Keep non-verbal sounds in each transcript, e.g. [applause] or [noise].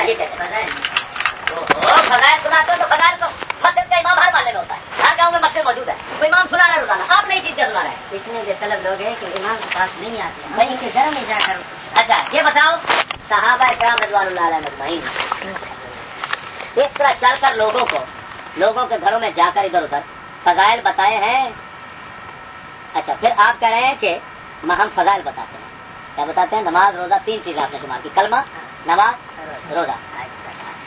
یہ کہتے ہیں فضائل سناتے ہو تو فضائل تو۔ مسجد کا امام ہر ماننے میں ہوتا ہے۔ ہر گاؤں میں مسجد موجود ہے۔ تو امام سنا رہا ہے روزانہ۔ آپ نہیں چیز کیا سنا رہے ہیں اتنے جو طلب لوگ ہیں کہ امام کے پاس نہیں آتے۔ ہیں وہیں کے گھر میں جا کر۔ اچھا یہ بتاؤ صحابہ کرام رضوان اللہ علیہ مجمعین اس طرح چل کر لوگوں کو لوگوں کے گھروں میں جا کر ادھر ادھر فضائل بتائے ہیں۔ اچھا پھر آپ کہہ رہے ہیں کہ ہم فضائل بتاتے ہیں۔ کیا بتاتے ہیں؟ نماز روزہ تین چیزیں آپ نے شمار کی۔ کلمہ نماز روزہ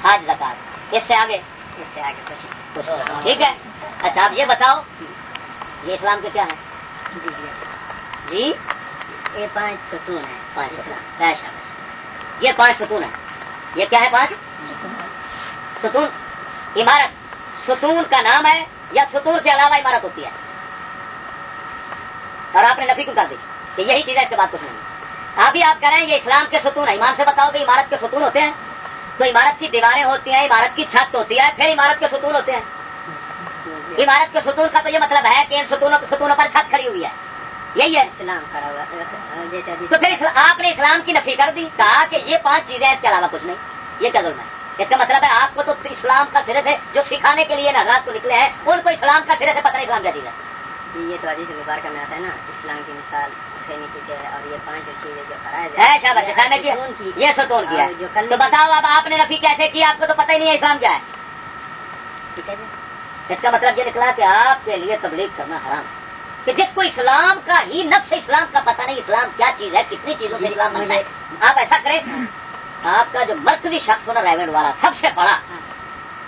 آج زکات اس سے آگے۔ اس سے آگے ٹھیک ہے؟ اچھا آپ یہ بتاؤ، یہ اسلام کے کیا ہے جی یہ پانچ ستون ہیں۔ پانچ ستون۔ یہ پانچ ستون ہے یہ کیا ہے پانچ؟ ستون۔ عمارت۔ ستون کا نام ہے یا ستون کے علاوہ عمارت ہوتی ہے؟ اور آپ نے نفی کیوں کر دی؟ کہ یہی چیز ہے، اس کے بعد کچھ نہیں۔ ابھی آپ کہہ رہے ہیں، یہ اسلام کے ستون ہے ایمان سے بتاؤ کہ عمارت کے ستون ہوتے ہیں؟ تو عمارت کی دیواریں ہوتی ہیں عمارت کی چھت ہوتی ہے پھر عمارت کے ستون ہوتے ہیں۔ عمارت کے ستون کا تو یہ مطلب ہے کہ ان ستونوں ستونوں پر چھت کھڑی ہوئی ہے۔ یہی ہے۔ اسلام کھڑا ہوا ابھی تو پھر آپ نے اسلام کی نفی کر دی کہا کہ یہ پانچ چیزیں اس کے علاوہ کچھ نہیں۔ یہ کیا ظلم ہے؟ اس کا مطلب ہے آپ کو تو اسلام کا سرے سے جو سکھانے کے لیے نظرات کو نکلے ہیں ان کو اسلام کا سرے سے پتہ نہیں اسلام کیا چیز ہے۔ جی، یہ تو عزیز مبارکہ میں آتا ہے نا اسلام کی مثال۔ کی ہے اور یہ پانچ جو چیزیں جو فرائض ہے۔ شاباش خیر نے کیا؟ ستون کی یہ ستون کیا؟ کل تو بتاؤ اب آپ نے نفی کیسے کی آپ کو تو پتہ ہی نہیں ہے اسلام کیا ہے۔ ٹھیک ہے جی۔ اس کا مطلب یہ نکلا کہ آپ کے لیے تبلیغ کرنا حرام۔ ہے کہ جس کو اسلام کا ہی نفس اسلام کا پتہ نہیں اسلام کیا چیز ہے کتنی چیزوں سے اسلام بنتا ہے۔ آپ ایسا کریں آپ کا جو مرکزی شخص ہونا ریونڈ والا سب سے بڑا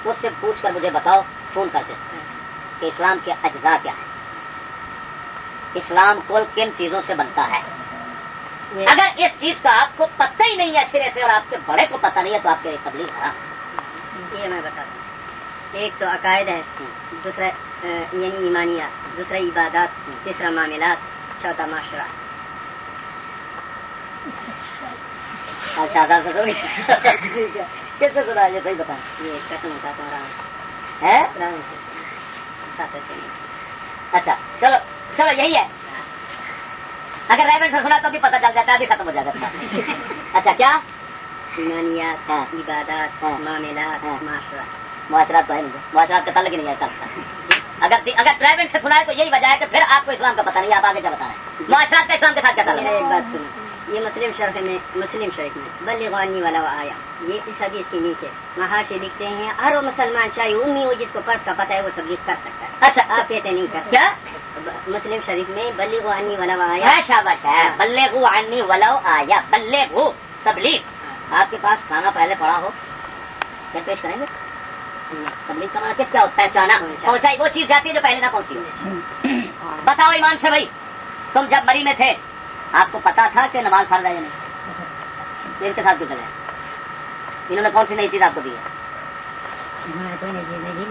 اس سے پوچھ کر مجھے بتاؤ فون کر کے کہ اسلام کے اجزاء کیا ہے اسلام کل کن چیزوں سے بنتا ہے۔ اگر اس چیز کا آپ کو پتہ ہی نہیں ہے سرے سے اور آپ کے بڑے کو پتہ نہیں ہے تو آپ کے لیے تبلیغ حرام۔ یہ میں بتاتا ہوں ایک تو عقائد ہے دوسرا آ، یعنی ایمانیات دوسرا عبادات تیسرا معاملات چوتھا معاشرہ۔ اچھا کس سے سنا یہ صحیح بتائیں یہ قسم اٹھاتا ہوں۔ رام ہے۔ اچھا چلو۔ چلو یہی ہے۔ اگر ریونڈ سے سنا تو بھی پتہ چل جاتا ہے ابھی ختم ہو جائے گا اچھا کیا؟ ایمانیات ہاں۔ عبادات ہاں۔ معاملات ہاں۔ معاشرات تو ہے نہیں۔ معاشرات کا تعلق ہی نہیں ہے اگر اگر ڈرائیونگ سے سنا ہے تو یہی وجہ ہے کہ پھر آپ کو اسلام کا پتہ نہیں ہے آپ آگے کیا بتا رہے ہیں؟ معاشرات کا اسلام کے ساتھ کیا تعلق ہے؟ ایک بات سنو یہ مسلم شرف میں مسلم شریف میں۔ بلی غانی والا وہ آیا۔ یہ اس حدیث کے نیچے۔ محاشی لکھتے ہیں ہر وہ مسلمان چاہے امی ہو جس کو فرض کا پتہ ہے وہ تبلیغ کر سکتا ہے۔ اچھا آپ کہتے نہیں کر کیا؟ مسلم شریف میں بلی غانی والا وہ آیا۔ ہے شاباش ہے۔ بلے گو عنی ولو آیا۔ بلے گو تبلیغ آپ کے پاس کھانا پہلے پڑا ہو۔ کیا پیش کریں گے؟ تبلیغ کا مانا کس کا پہنچانا پہنچائی۔ وہ چیز جاتی ہے جو پہلے نہ پہنچی ہو۔ بتاؤ ایمان سے بھائی۔ تم جب مری میں تھے آپ کو پتا تھا کہ نماز فرض ہے یا نہیں؟ ان کے ساتھ کیوں چلے انہوں نے کون سی نئی چیز آپ کو دی ہے؟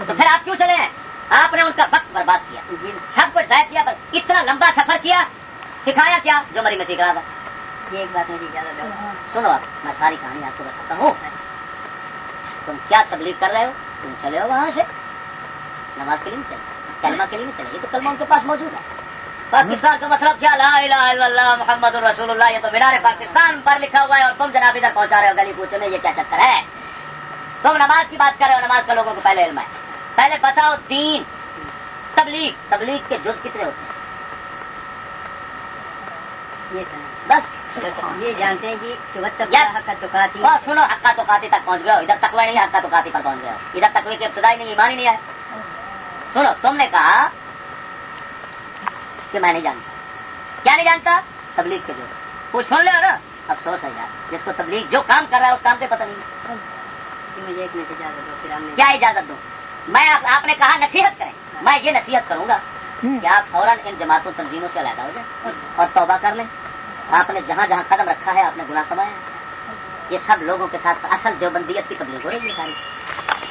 تو پھر آپ کیوں چلے ہیں؟ آپ نے ان کا وقت برباد کیا۔ سب کچھ ضائع کیا بس اتنا لمبا سفر کیا۔ سکھایا کیا جو مری میں سیکھ رہا تھا یہ ایک بات میری اجازت دو سنو آپ میں ساری کہانی آپ کو بتاتا ہوں۔ تم کیا تبلیغ کر رہے ہو؟ تم چلے ہو وہاں سے۔ نماز کے لیے نہیں چلے۔ کلمہ کے لیے چلے۔ یہ تو کلمہ ان کے پاس موجود ہے۔ پاکستان کا مطلب کیا؟ لا الہ الا اللہ محمد الرسول اللہ یہ تو مینار پاکستان پر لکھا ہوا ہے اور تم جناب ادھر پہنچا رہے ہو گلی کوچے میں یہ کیا چکر ہے؟ تم نماز کی بات کر رہے ہو نماز کا لوگوں کو پہلے علم ہے۔ پہلے بتاؤ تین تبلیغ تبلیغ کے جز کتنے ہوتے ہیں؟ بس۔ یہ جانتے ہیں جی کہ سنو حقا تو کاتی تک پہنچ گئے ہو۔ ادھر تکوا نہیں حقا تو کاتی پر پہنچ گئے ہو۔ ادھر تکوے کی ابتدائی نہیں ایمان ہی نہیں ہے۔ سنو تم نے کہا کہ میں نہیں جانتا۔ کیا نہیں جانتا؟ تبلیغ کے جو وہ سن لے نا۔ افسوس ہے یار۔ جس کو تبلیغ جو کام کر رہا ہے اس کام سے پتہ نہیں۔ مجھے ایک منٹ اجازت دو پھر ہم نے کیا اجازت دوں؟ میں آپ نے کہا نصیحت کریں۔ میں یہ نصیحت کروں گا کہ آپ فوراً ان جماعتوں تنظیموں سے علیحدہ ہو جائیں اور توبہ کر لیں۔ آپ نے جہاں جہاں قدم رکھا ہے آپ نے گناہ کمایا ہے۔ یہ سب لوگوں کے ساتھ اصل دیوبندیت کی تبلیغ ہو رہی ہے۔ ساری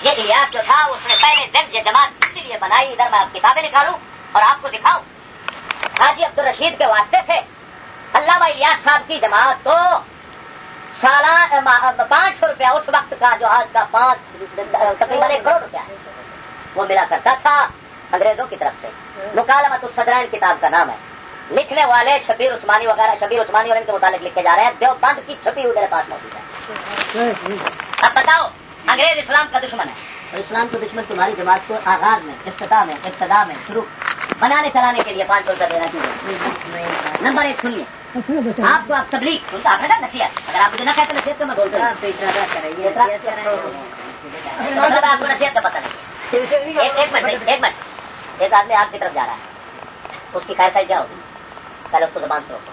یہ جو تھا اس نے پہلے دن یہ جماعت اسی لیے بنائی۔ ادھر میں آپ کتابیں نکالوں اور آپ کو دکھاؤں۔ حاجی عبد الرشید کے واسطے سے علامہ الیاس صاحب کی جماعت کو سالہ پانچ سو روپیہ اس وقت کا جو آج کا پانچ تقریباً ایک کروڑ روپیہ وہ ملا کرتا تھا انگریزوں کی طرف سے۔ مکالمت الصدرین کتاب کا نام ہے۔ لکھنے والے شبیر عثمانی وغیرہ شبیر عثمانی اور ان کے متعلق لکھے جا رہے ہیں۔ دیوبند کی چھپی ہوئی میرے پاس موجود ہے۔ اب بتاؤ انگریز اسلام کا دشمن ہے۔ اور اسلام کا دشمن تمہاری جماعت کو آغاز میں افتتاح میں ابتدا میں شروع بنانے چلانے کے لیے پانچ روپیہ دینا چاہیے۔ نمبر ایک سنیے۔ آپ کو آپ تبلیغ سنتا آپ نے نصیحت۔ اگر آپ مجھے نہ کہتے نصیحت تو میں بولتا ہوں۔ آپ کو نصیحت کا پتہ نہیں۔ ایک منٹ ایک منٹ۔ ایک آدمی آپ کی طرف جا رہا ہے۔ اس کی خیر خیر کیا ہوگی؟ پہلے اس کو زبان سے روکو۔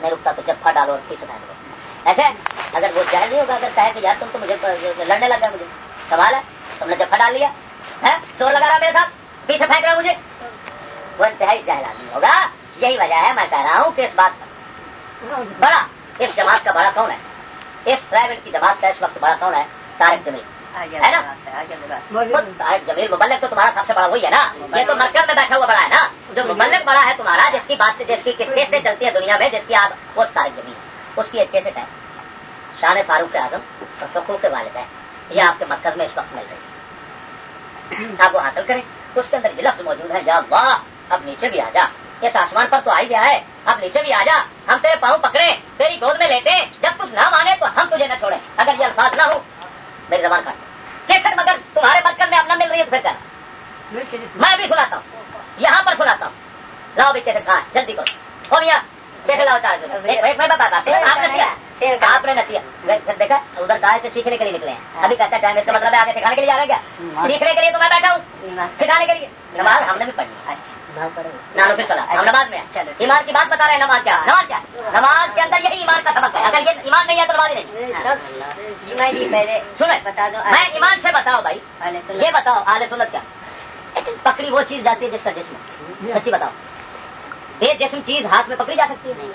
نہیں رکتا تو پھا ڈالو اور پیچھے ڈال دو۔ ایسے اگر وہ جائز نہیں ہوگا اگر کہے کہ یار تم تو مجھے لڑنے لگ گیا مجھے۔ سوال ہے؟ تم نے پھا ڈال لیا چور لگا رہا میرے ساتھ پیچھے پھینک رہا مجھے۔ وہ انتہائی جہل آدمی ہوگا۔ یہی وجہ ہے میں کہہ رہا ہوں کہ اس بات کا بڑا اس جماعت کا بڑا کون ہے؟ اس پرائیویٹ کی جماعت کا اس وقت بڑا کون ہے؟ تارک جمیل۔ ہے نا؟ جمیل مبلک تو تمہارا سب سے بڑا وہی ہے نا؟ یہ تو مرکز میں بیٹھا ہوا بڑا ہے نا؟ جو مبلک بڑا ہے تمہارا جس کی بات سے جس کی کس سے چلتی ہے دنیا میں جس کی آپ اس تارک جمیل اس کی ایک کیسٹ ہے۔ شان فاروق اعظم اور فخر کے والد ہے یہ آپ کے مرکز میں اس وقت مل رہی ہے آپ وہ حاصل کریں اس کے اندر یہ لفظ موجود ہے یا واہ اب نیچے بھی آ جا اس آسمان پر تو آئی گیا ہے اب نیچے بھی آ جا ہم تیرے پاؤں پکڑے تیری گود میں لیتے جب کچھ نہ مانے تو ہم تجھے نہ چھوڑیں اگر یہ الفاظ نہ ہو میری زبان کاٹ کیسے مگر تمہارے مرکز میں اب نہ مل رہی ہے پھر کیا میں بھی سناتا ہوں یہاں پر سناتا ہوں لاؤ بھی کیسے کہاں جلدی کرو اور یہاں کیسے لاؤ چاہ آپ نے نصیحت۔ دیکھا ادھر گائے سے سیکھنے کے لیے نکلے ہیں۔ ابھی کہتا ہے اس کا مطلب ہے آگے سکھانے کے لیے جا رہا کیا؟ سیکھنے کے لیے تو میں بیٹھا ہوں۔ سکھانے کے لیے۔ نماز ہم نے بھی پڑھی۔ نانو پھر سنا ہم نماز میں ایمان کی بات بتا رہے ہیں نماز کیا نماز کیا نماز کے اندر یہی ایمان کا سبق ہے۔ اگر یہ ایمان نہیں ہے تو نماز نہیں۔ سنیں بتا دو میں ایمان سے بتاؤ بھائی۔ یہ بتاؤ آل سنت کیا؟ پکڑی وہ چیز جاتی ہے جس کا جسم سچی بتاؤ۔ یہ جسم چیز ہاتھ میں پکڑی جا سکتی ہے؟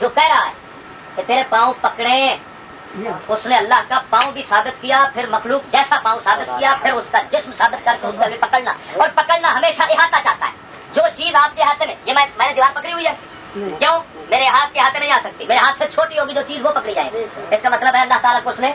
جو کہہ رہا ہے۔ کہ تیرے پاؤں پکڑے۔ اس نے اللہ کا پاؤں بھی ثابت کیا پھر مخلوق جیسا پاؤں ثابت کیا پھر اس کا جسم ثابت کر کے اس کا بھی پکڑنا۔ اور پکڑنا ہمیشہ احاطہ چاہتا ہے۔ جو چیز آپ کے ہاتھ میں یہ میں نے دیوار پکڑی ہوئی ہے۔ کیوں؟ میرے ہاتھ کے ہاتھ میں نہیں آ سکتی۔ میرے ہاتھ سے چھوٹی ہوگی جو چیز وہ پکڑی جائے۔ اس کا مطلب ہے اللہ تعالیٰ کو اس نے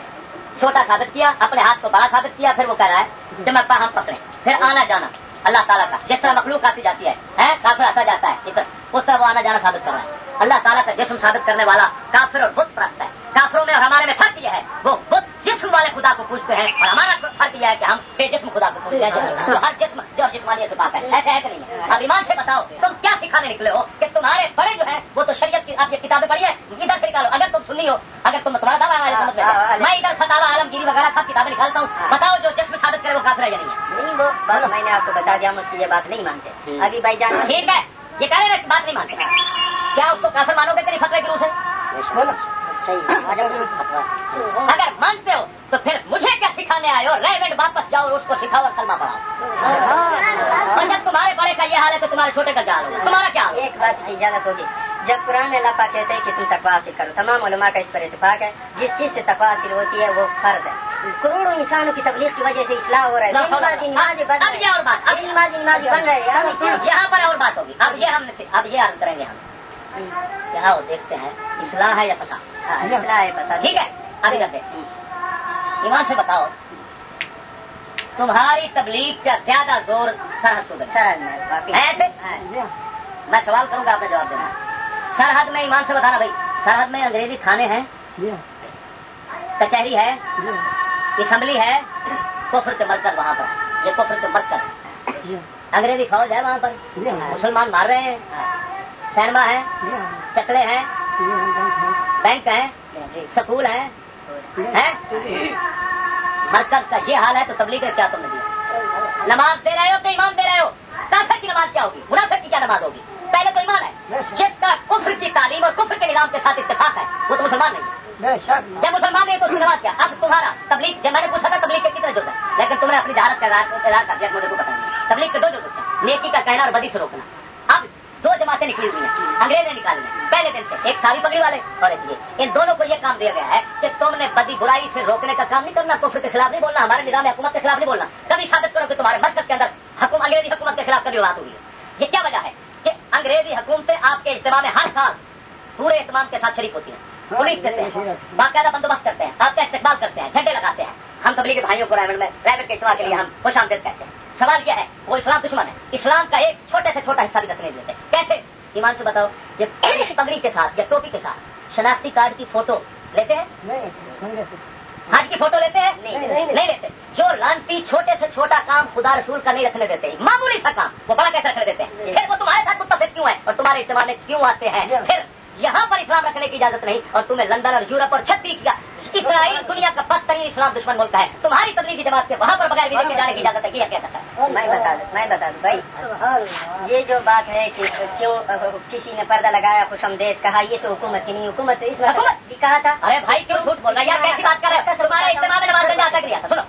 چھوٹا ثابت کیا اپنے ہاتھ کو بڑا ثابت کیا پھر وہ کہہ رہا ہے جب میں ہم پکڑے پھر آنا جانا۔ اللہ تعالیٰ کا، جس طرح مخلوق آتی جاتی ہے کافر آتا جاتا ہے اس طرح وہ آنا جانا ثابت کر رہا ہے۔ اللہ تعالیٰ کا جسم ثابت کرنے والا کافر اور بت پرست ہے۔ کافروں میں اور ہمارے میں فرق یہ ہے وہ بت جسم والے خدا کو پوچھتے ہیں اور ہمارا فرق یہ ہے کہ ہم بے جسم خدا کو پوچھتے ہیں۔ ہر جسم جو جسمانی سے بات ہے۔ ایسے ہے کہ نہیں ہے۔ اب ایمان سے بتاؤ تم کیا سکھانے نکلے ہو کہ تمہارے بڑے جو ہیں وہ تو شریعت کی آپ یہ کتابیں پڑھی ہیں ادھر سے نکالو۔ اگر تم سنی ہو اگر تم تمہارا دعویٰ میں ادھر فتح عالم گیری وغیرہ سب کتابیں نکالتا ہوں۔ بتاؤ جو جسم ثابت کرے وہ کافر ہے یا نہیں ہے۔ میں نے آپ کو بتا دیا مجھ سے یہ بات نہیں مانتے۔ ابھی بھائی جان ٹھیک ہے۔ یہ کہہ رہے ہیں بات نہیں مانتے۔ کیا اس کو کافر مانو گے تیری فتوے کی روح سے؟ اگر مانتے ہو تو پھر مجھے کیا سکھانے آئے ہو؟ ریونڈ واپس جاؤ اور اس کو سکھاؤ اور کلمہ پڑھاؤ۔ اور جب تمہارے بڑے کا یہ حال ہے تو تمہارے چھوٹے کا کیا حال ہوگا تمہارا کیا ایک بات اجازت ہوگی۔ جب قرآن اللہ پاک کہتے ہیں کہ تم تقوا حاصل کرو تمام علماء کا اس پر اتفاق ہے۔ جس چیز سے تقوا حاصل ہوتی ہے وہ فرض ہے۔ کروڑوں انسانوں کی تبلیغ کی وجہ سے اصلاح ہو رہا ہے۔ یہاں پر اور بات ہوگی۔ اب یہ ہم اب یہ عرض کریں گے ہم۔ کیا وہ دیکھتے ہیں اصلاح ہے یا فساد؟ ٹھیک ہے ابھی کرتے ایمان سے بتاؤ۔ تمہاری تبلیغ کا زیادہ زور سرحد صوبے ایسے؟ میں سوال کروں گا آپ نے جواب دینا۔ سرحد میں ایمان سے بتانا بھائی۔ سرحد میں انگریزی کھانے ہیں۔ کچہری ہے۔ اسمبلی ہے۔ کفر کے مرکز وہاں پر۔ یہ کفر کے مرکز۔ انگریزی فوج ہے وہاں پر۔ مسلمان مار رہے ہیں۔ سینما ہے۔ چکلے ہیں۔ بینک ہیں سکول ہیں مرکز کا یہ حال ہے تو تبلیغ کیا تم نے دیا؟ نماز دے رہے ہو تو ایمان دے رہے ہو؟ کافر کی نماز کیا ہوگی؟ منافر کی کیا نماز ہوگی؟ پہلے تو ایمان ہے۔ جس کا کفر کی تعلیم اور کفر کے نظام کے ساتھ اتفاق ہے وہ تو مسلمان نہیں ہے۔ جب مسلمان نہیں تو اس کی نماز کیا؟ اب تمہارا تبلیغ جب میں نے پوچھا تھا تبلیغ کے کتنے جو ہے لیکن تم نے اپنی جہارت کا اظہار کر دیا مجھے کو پتا نہیں تبلیغ کے دو جو ہیں نیکی کا کہنا اور بدی سے روکنا۔ اب دو جماعتیں نکلی ہوئی ہیں۔ انگریز نے نکالی ہیں پہلے دن سے ایک ساوی پگڑی والے۔ اور ایک یہ ان دونوں کو یہ کام دیا گیا ہے کہ تم نے بدی برائی سے روکنے کا کام نہیں کرنا، کفر کے خلاف نہیں بولنا، ہمارے نظام حکومت کے خلاف نہیں بولنا۔ کبھی ثابت کرو کہ تمہارے مرکز کے اندر حکومت انگریزی حکومت کے خلاف کبھی بات ہوئی ہے۔ یہ کیا وجہ ہے کہ انگریزی حکومتیں آپ کے اجتماع میں ہر سال پورے اہتمام کے ساتھ شریک ہوتی ہیں۔ پولیس دیتے ہیں، باقاعدہ بندوبست کرتے ہیں، آپ کا استقبال کرتے ہیں، جھنڈے لگاتے ہیں۔ ہم تبلیغی بھائیوں کو ریمنڈ میں ریمنڈ کے اجتماع کے لیے ہم خوش آمدید کہتے ہیں۔ سوال کیا ہے؟ وہ اسلام دشمن ہے۔ اسلام کا ایک چھوٹے سے چھوٹا حصہ بھی رکھنے دیتے کیسے؟ ایمان سے بتاؤ یہ پگڑی کے ساتھ یا ٹوپی کے ساتھ شناختی کارڈ کی فوٹو لیتے ہیں؟ حج کی فوٹو لیتے ہیں؟ نہیں لیتے۔ جو لانتی چھوٹے سے چھوٹا کام خدا رسول کا نہیں رکھنے دیتے معمولی سا کام وہ بڑا کیسے رکھنے دیتے؟ ہیں پھر وہ تمہارے ساتھ متفق کیوں ہے؟ اور تمہارے استعمال میں کیوں آتے ہیں؟ پھر یہاں پر اسلام رکھنے کی اجازت نہیں اور تمہیں لندن اور یورپ اور چھتیس کا اسرائیل دنیا کا بدترین اسلام دشمن ملک ہے۔ تمہاری تبلیغی جماعت سے وہاں پر بغیر ویزے کے جانے کی اجازت ہے کیا کہہ سکتا ہے؟ میں بتا دوں میں بتا دوں بھائی یہ جو بات ہے کہ کیوں کسی نے پردہ لگایا خوش آمدید کہا یہ تو حکومت کی نہیں حکومت اس وقت بھی کہا تھا۔ ارے بھائی کیوں جھوٹ بول رہا ہے؟ یار کیسی بات کر رہے ہیں تمہارے استعمال میں نماز گنجا نہیں آتا سنو۔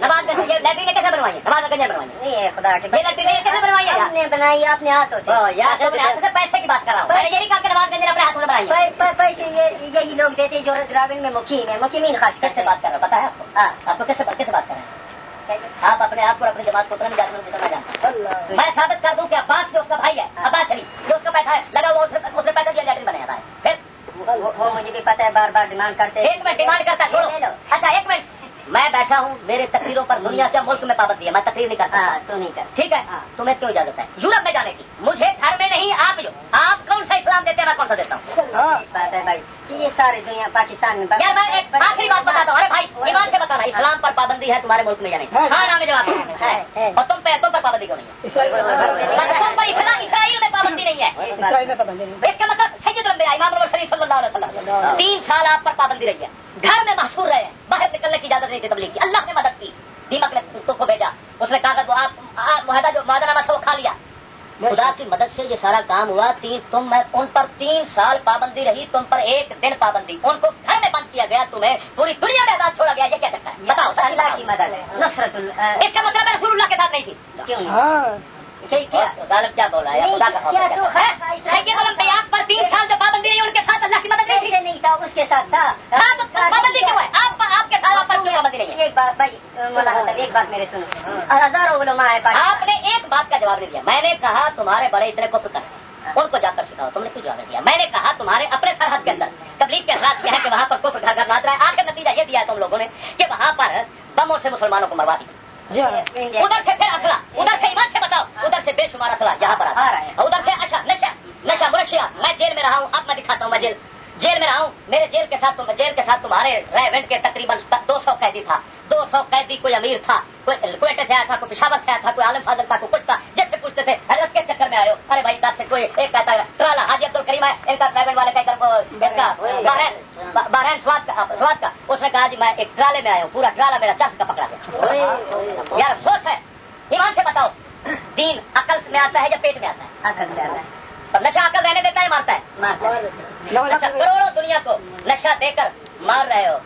نماز گنج یہ لیٹرین نے کیسے بنوائی ہے؟ نماز گنجا بنوائی ہے۔ نہیں ہے خدا کے یہ لیٹرین کیسے بنوائی ہے؟ آپ نے بنائی اپنے ہاتھوں سے۔ او، یار اپنے ہاتھ سے پیسے کی بات کر رہا ہوں۔ نے یہ نہیں کہا کہ نماز گنج نے اپنے ہاتھوں سے بنائی ہے۔ پیسے یہ یہی لوگ دیتے جو گرامین میں مقیم ہے مقیمین خاص کیسے کرتے بات کر رہا ہوں ہے آپ کو ہاں آپ کو کیسے کیسے بات کر رہے ہیں آپ اپنے آپ کو اپنی جماعت کو نہیں جانتے جتنا میں جانتا ہوں میں ثابت کر دوں کہ عباس جو اس کا بھائی ہے عباس شریف جو اس کا پیسہ ہے لگا وہ اس نے- دیا لیٹرین ہے۔ پھر وہ- مجھے بھی پتا ہے بار بار ڈیمانڈ کرتے ہیں۔ ایک منٹ ڈیمانڈ کرتا چھوڑو۔ اچھا ایک منٹ۔ میں بیٹھا ہوں میرے تقریروں پر دنیا کے ملک میں پابندی ہے میں تقریر نہیں کرتا ہاں تو نہیں کر ٹھیک ہے ہاں۔ تمہیں کیوں اجازت ہے؟ یورپ میں جانے کی۔ مجھے گھر میں نہیں آپ جو۔ آپ کون سا اسلام دیتے ہیں میں کون سا دیتا ہوں؟ بات ہے بھائی یہ ساری دنیا پاکستان میں آخری بات بتاتا ہوں۔ ارے بھائی ایمان سے بتانا اسلام پر پابندی ہے تمہارے ملک میں یا نہیں؟ ہاں نام جواب۔ ہے،۔ اور تم پہ تم پر پابندی کیوں نہیں ہے؟ اسرائیل میں پابندی نہیں ہے۔ اس کا مطلب سید الانبیاء امام المرسلین صلی اللہ علیہ وسلم۔ تین سال آپ پر پابندی رہی ہے۔ گھر میں محصور رہے باہر نکلنے کی اجازت نہیں تھی تبلیغ کی۔ اللہ نے مدد کی۔ دیمک نے تم کو بھیجا۔ اس نے کہا معاہدہ جو معاہدہ نامہ تھا وہ کھا لیا۔ خدا کی مدد سے یہ سارا کام ہوا۔ تین تم میں ان پر تین سال پابندی رہی۔ تم پر ایک دن پابندی۔ ان کو گھر میں بند کیا گیا۔ تمہیں پوری دنیا میں آزاد چھوڑا گیا۔ یہ کیا چکا ہے؟ بتاؤ۔ اللہ کی۔ مدد ہے۔ نصرت اس کا مطلب ہے رسول اللہ کے ساتھ نہیں تھی۔ کیا ظالم کیا ہے؟ خدا کا پر تین سال جو پابندی رہی ان کے ساتھ اللہ کی مدد نہیں تھا اس کے ساتھ تھا۔ ہاں تو پابندی کیوں ہے؟ آپ پر آپ کے ساتھ آپ پر کیوں پابندی نہیں ہے؟ ایک بات بھائی مولانا صاحب ایک بات میرے سنو۔ ہزاروں علماء ہے پاکستان۔ آپ نے ایک بات کا جواب نہیں دیا۔ میں نے کہا تمہارے بڑے اتنے کو ہے ان کو جا کر سکھاؤ تم نے جواب نہیں دیا؟ میں نے کہا تمہارے اپنے سرحد کے اندر تبلیغ کے ساتھ یہ ہے کہ وہاں پر کفر گھر گھر ناچ رہا ہے۔ آج کا نتیجہ یہ دیا ہے تم لوگوں نے کہ وہاں پر بموں سے مسلمانوں کو مروا دیا۔ ادھر سے پھر اخلا ادھر سے ایمان سے بتاؤ۔ ادھر سے بے شمار اخلا یہاں پر ادھر سے اچھا نشا نشا مرشیا۔ میں جیل میں رہا ہوں۔ اب میں دکھاتا ہوں میں جیل جیل میں رہا ہوں۔ میرے جیل کے ساتھ جیل کے ساتھ تمہارے ریونٹ کے تقریباً دو سو قیدی تھا۔ دو سو قیدی کوئی امیر تھا۔ کوئی کوئٹے سے آیا تھا کوئی پشاور سے آیا تھا کوئی عالم فاضل تھا کوئی کچھ تھا۔ جس سے پوچھتے تھے حضرت کے چکر میں آئے ہو؟ ارے بھائی دس سے کوئی ایک کہتا ہے ٹرالا حاجی عبد الکریم ہے ان کا ریونٹ والے کا بارہن سواد کا سواد کا۔ اس نے کہا جی میں ایک ٹرالے میں آیا ہوں پورا ٹرالا میرا چرخ کا پکڑا گیا۔ یار افسوس ہے ایمان سے بتاؤ دین عقل میں آتا ہے یا پیٹ میں آتا ہے؟ نشہ عقل رہنے دیتا ہے مارتا ہے؟ مارتا ہے۔ اچھا کروڑوں دنیا کو نشہ دے کر مار رہے ہو۔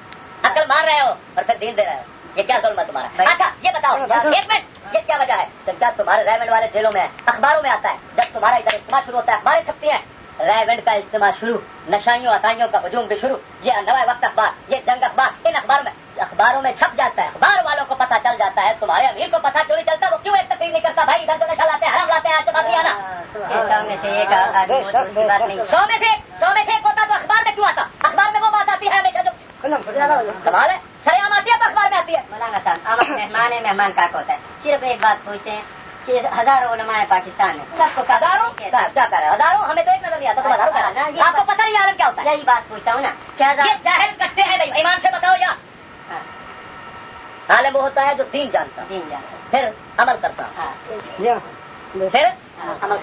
عقل مار رہے ہو اور پھر دین دے رہے ہو۔ یہ کیا ظلم ہے تمہارا؟ اچھا یہ بتاؤ ایک منٹ یہ کیا وجہ ہے؟ جب تمہارے ریونڈ والے جیلوں میں اخباروں میں آتا ہے جب تمہارا ادھر اجتماع شروع ہوتا ہے اخباریں چھپتی ہیں۔ ریونڈ کا اجتماع شروع نشائیوں عطائیوں کا ہجوم بھی شروع یہ نوائے وقت اخبار یہ جنگ اخبار ان اخباروں میں اخباروں میں چھپ جاتا ہے اخبار والوں کو پتا چل جاتا ہے تمہارے امیر کو پتا کیوں نہیں چلتا وہ کیوں ایک تقریر نہیں کرتا؟ بھائی ادھر جو نشہ لاتے ہیں حرام لاتے ہیں آج بعد نہیں آنا۔ سو میں سے تو بات سو میں سے ایک ہوتا تو اخبار میں کیوں آتا؟ اخبار میں وہ بات آتی ہے ہمیشہ جو کمال ہے سر عام آتی ہے تو اخبار میں آتی ہے۔ مولانا صاحب ہم مہمان ہے مہمان کا ہوتا ہے۔ صرف ایک بات پوچھتے ہیں کہ ہزاروں علماء ہے پاکستان میں سب کو ہزاروں کیا کر رہے ہیں ہزاروں ہمیں تو ایک نظر نہیں آتا تم ہزاروں ہو۔ آپ کو پتہ نہیں عالم کیا ہوتا ہے یہی بات پوچھتا ہوں نا کیا جاہل کٹتے ہیں بھائی ایمان سے بتاؤ یا عالم وہ ہوتا ہے جو دین جانتا دین جاتا پھر عمل کرتا ہاں پھر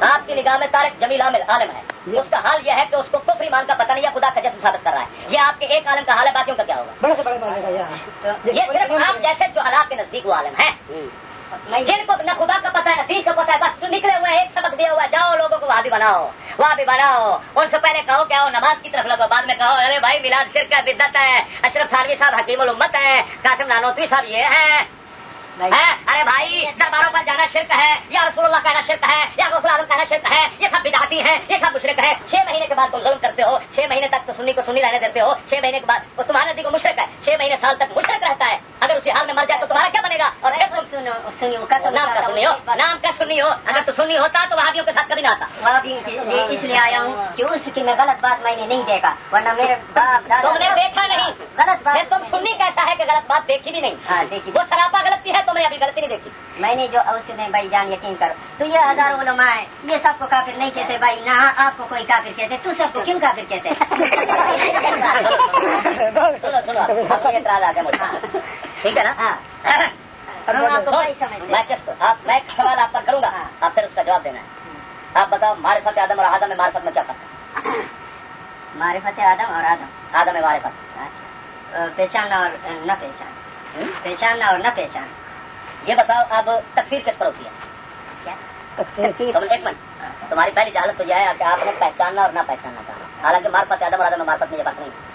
آپ کی نگاہ میں تارک جمیل عامل عالم ہے اس کا حال یہ ہے کہ اس کو کفر ایمان کا پتہ نہیں ہے خدا کا جسم ثابت کر رہا ہے یہ آپ کے ایک عالم کا حال ہے باقیوں کا کیا ہوگا یہ صرف آپ جیسے جو حالات کے نزدیک وہ عالم ہیں جن کو نہ خدا کا پتہ ہے نہ دین کا پتہ ہے بس نکلے ہوئے ایک سبق دیا ہوا ہے۔ جاؤ لوگوں کو وہاں بھی بناؤ وہاں بھی بناؤ۔ ان سے پہلے کہو کیا ہو نماز کی طرف لگو بعد میں کہو ارے بھائی میلاد شرک ہے بدت ہے اشرف تھانوی صاحب حکیم الامت ہے قاسم نانوتوی صاحب یہ ہے؟ ارے بھائی درباروں پر جانا شرک ہے یا رسول اللہ کہنا شرک ہے یا رسول اعظم کہنا شرک ہے یہ سب بدعتی ہیں یہ سب مشرک ہے چھ مہینے کے بعد تم ظلم کرتے ہو چھ مہینے تک تو سنی کو سنی رہنے دیتے ہو چھ مہینے کے بعد وہ تمہارے نزدیک مشرک ہے چھ مہینے سال تک مشرک رہتا ہے۔ اگر اسی حال میں مر جائے تو تمہارا کیا بنے گا؟ اور تم کا نام کا سنی ہو نام کا سنی ہو اگر تو سنی ہوتا تو وہابیوں کے ساتھ کبھی نہ آتا اس لیے آیا ہوں کہ اس کی میں غلط بات میں نے نہیں دیکھا ورنہ میرے باپ تم نے دیکھا نہیں۔ غلط بات تم سننی کیسا ہے کہ غلط بات دیکھی بھی نہیں؟ ہاں دیکھی وہ سراپا غلطی ہے تو میں ابھی غلطی نہیں دیکھی۔ میں نے جو اس میں بھائی جان یقین کرو۔ تو یہ ہزاروں علماء ہیں یہ سب کو کافر نہیں کہتے بھائی نہ آپ کو کوئی کافر کہتے تو سب کو کیوں کافر کہتے؟ [laughs] [laughs] سنو سنو اب یہ اعتراض آ گیا مجھے ٹھیک ہے نا؟ ہاں۔ بھائی سمجھتے میں ایک سوال آپ پر کروں گا۔ ہاں۔ آپ پھر اس کا جواب دینا ہے۔ آپ بتاؤ معرفت آدم اور آدم میں معرفت میں کیا فرق ہے؟ معرفت آدم اور آدم۔ آدم ہے معرفت۔ اچھا۔ پہچانا اور نہ پہچان۔ پہچانا اور نہ پہچان۔ یہ بتاؤ اب تکفیر کس پر ہوتی ہے؟ ایک منٹ۔ تمہاری پہلی جہالت تو یہ ہے کہ آپ نے پہچاننا اور نہ پہچاننا کہا حالانکہ معرفت آدم اور آدم میں معرفت میں یہ فرق نہیں ہے۔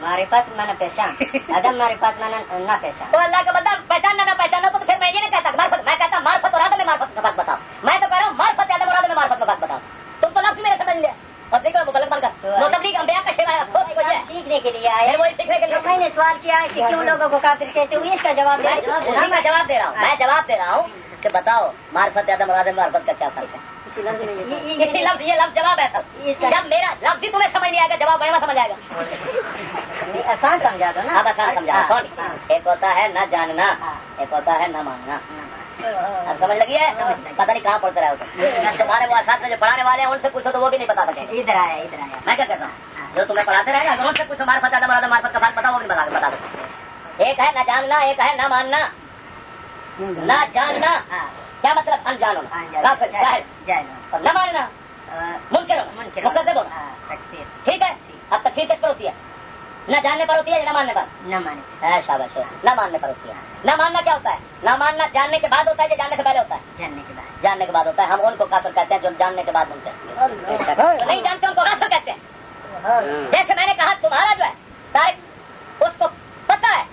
معرفت مانا پہچان آدم معرفت مانا نہ پہچان تو اللہ کا بندہ پہچاننا نہ پہچاننا تو پھر میں یہ نہیں کہتا معرفت میں کہتا معرفت اور میں معرفت کا فرق بتاؤ میں تو کہہ رہا ہوں معرفت آدم اور میں معرفت کا فرق بتاؤ تم تو لفظ میرے سمجھ لیا اور دیکھ لو مبلک بن کر وہ تبلیغ انبیاء کا شیرا ہے افسوس تو یہ سیکھنے کے لیے آئے وہی سیکھنے کے لیے میں نے سوال کیا ہے کہ کیوں لوگوں کو کافر کہتے ہوئے اس کا جواب میں دے اسی کا جواب دے رہا ہوں میں جواب دے رہا ہوں کہ بتاؤ معرفت آدم اور میں معرفت کا کیا فرق ہے اسی لفظ یہ لفظ جواب ہے سر۔ جب میرا لفظ ہی تمہیں سمجھ نہیں آئے گا جواب بڑے سمجھ آئے گا۔ آسان سمجھا دو نا۔ اب آسان سمجھا ہاں، ہاں، ایک ہوتا ہے نہ جاننا ہاں۔ ایک ہوتا ہے نہ ماننا۔ اب سمجھ لگی ہے؟ پتہ نہیں کہاں پڑھتے رہے ہوتے تمہارے وہ اساتذہ جو پڑھانے والے ہیں ان سے پوچھو تو وہ بھی نہیں بتا سکیں۔ ادھر آیا ادھر آیا۔ میں کیا کہتا ہوں؟ جو تمہیں پڑھاتے رہے اگر ان سے کچھ مارفت آدم آدم مارفت کا فرق بتاؤ وہ بھی بتا بتا ایک ہے نہ جاننا ایک ہے نہ ماننا۔ نہ جاننا۔ ہاں۔ کیا مطلب؟ انجان ہونا۔ کافر جاہل۔ جائے اور نہ ماننا۔ منکر ہونا مقدر ہونا ہاں تکفیر۔ ٹھیک ہے؟ اب تک کس پر ہوتی ہے؟ نہ جاننے پر ہوتی ہے یا نہ ماننے پر؟ نہ مانے ہے شاباش نہ ماننے پر ہوتی ہے۔ نہ ماننا کیا ہوتا ہے؟ نہ ماننا جاننے کے بعد ہوتا ہے یا جاننے سے پہلے ہوتا ہے؟ جاننے کے بعد۔ جاننے کے بعد ہوتا ہے۔ ہم ان کو کافر کہتے ہیں جو جاننے کے بعد منکر ہیں۔ نہیں جانتے ان کو کافر کہتے ہیں۔ جیسے میں نے کہا تمہارا جو ہے طارق اس کو پتا ہے۔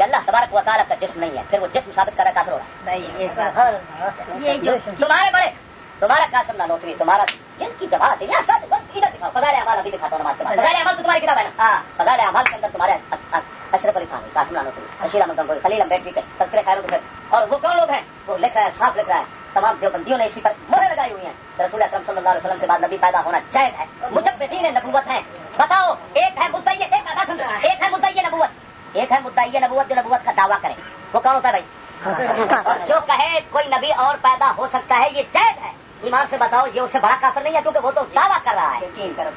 کہ اللہ تبارک و تعالیٰ کا جسم نہیں ہے پھر وہ جسم ثابت کر رہا ہے کافر ہو رہا ہے۔ بات یہ جو تمہارے بڑے تمہارا قاسم نانوتری تمہارا جن کی جماعت ہے یا ادھر دکھاؤ فضائل اعمال ابھی دکھاتا ہوں نماز کے بعد۔ فضائل اعمال تو تمہاری کتاب ہے نا؟ ہاں۔ فضائل اعمال کے اندر تمہارے اشرف علی خان قاسم نانوتری اشیر احمد گنگوئی خلیل امبیڈکر کے تذکرے خیر کے اور وہ کون لوگ ہیں؟ وہ لکھ رہا ہے صاف لکھ رہا ہے۔ تمام دیوبندیوں نے اسی پر مہرے لگائی ہوئی ہیں۔ رسول اکرم صلی اللہ علیہ وسلم کے بعد نبی پیدا ہونا جائز ہے۔ مجبدین نبوت ہیں بتاؤ ایک ہے مدعی ایک ہے مدعی نبوت۔ ایک ہے مدعی نبوت جو نبوت کا دعویٰ کرے۔ وہ کون ہوتا ہے بھائی؟ [laughs] جو کہے کوئی نبی اور پیدا ہو سکتا ہے یہ جائز ہے۔ ایمان سے بتاؤ یہ اس سے بڑا کافر نہیں ہے کیونکہ وہ تو دعویٰ کر رہا ہے۔ یقین کرو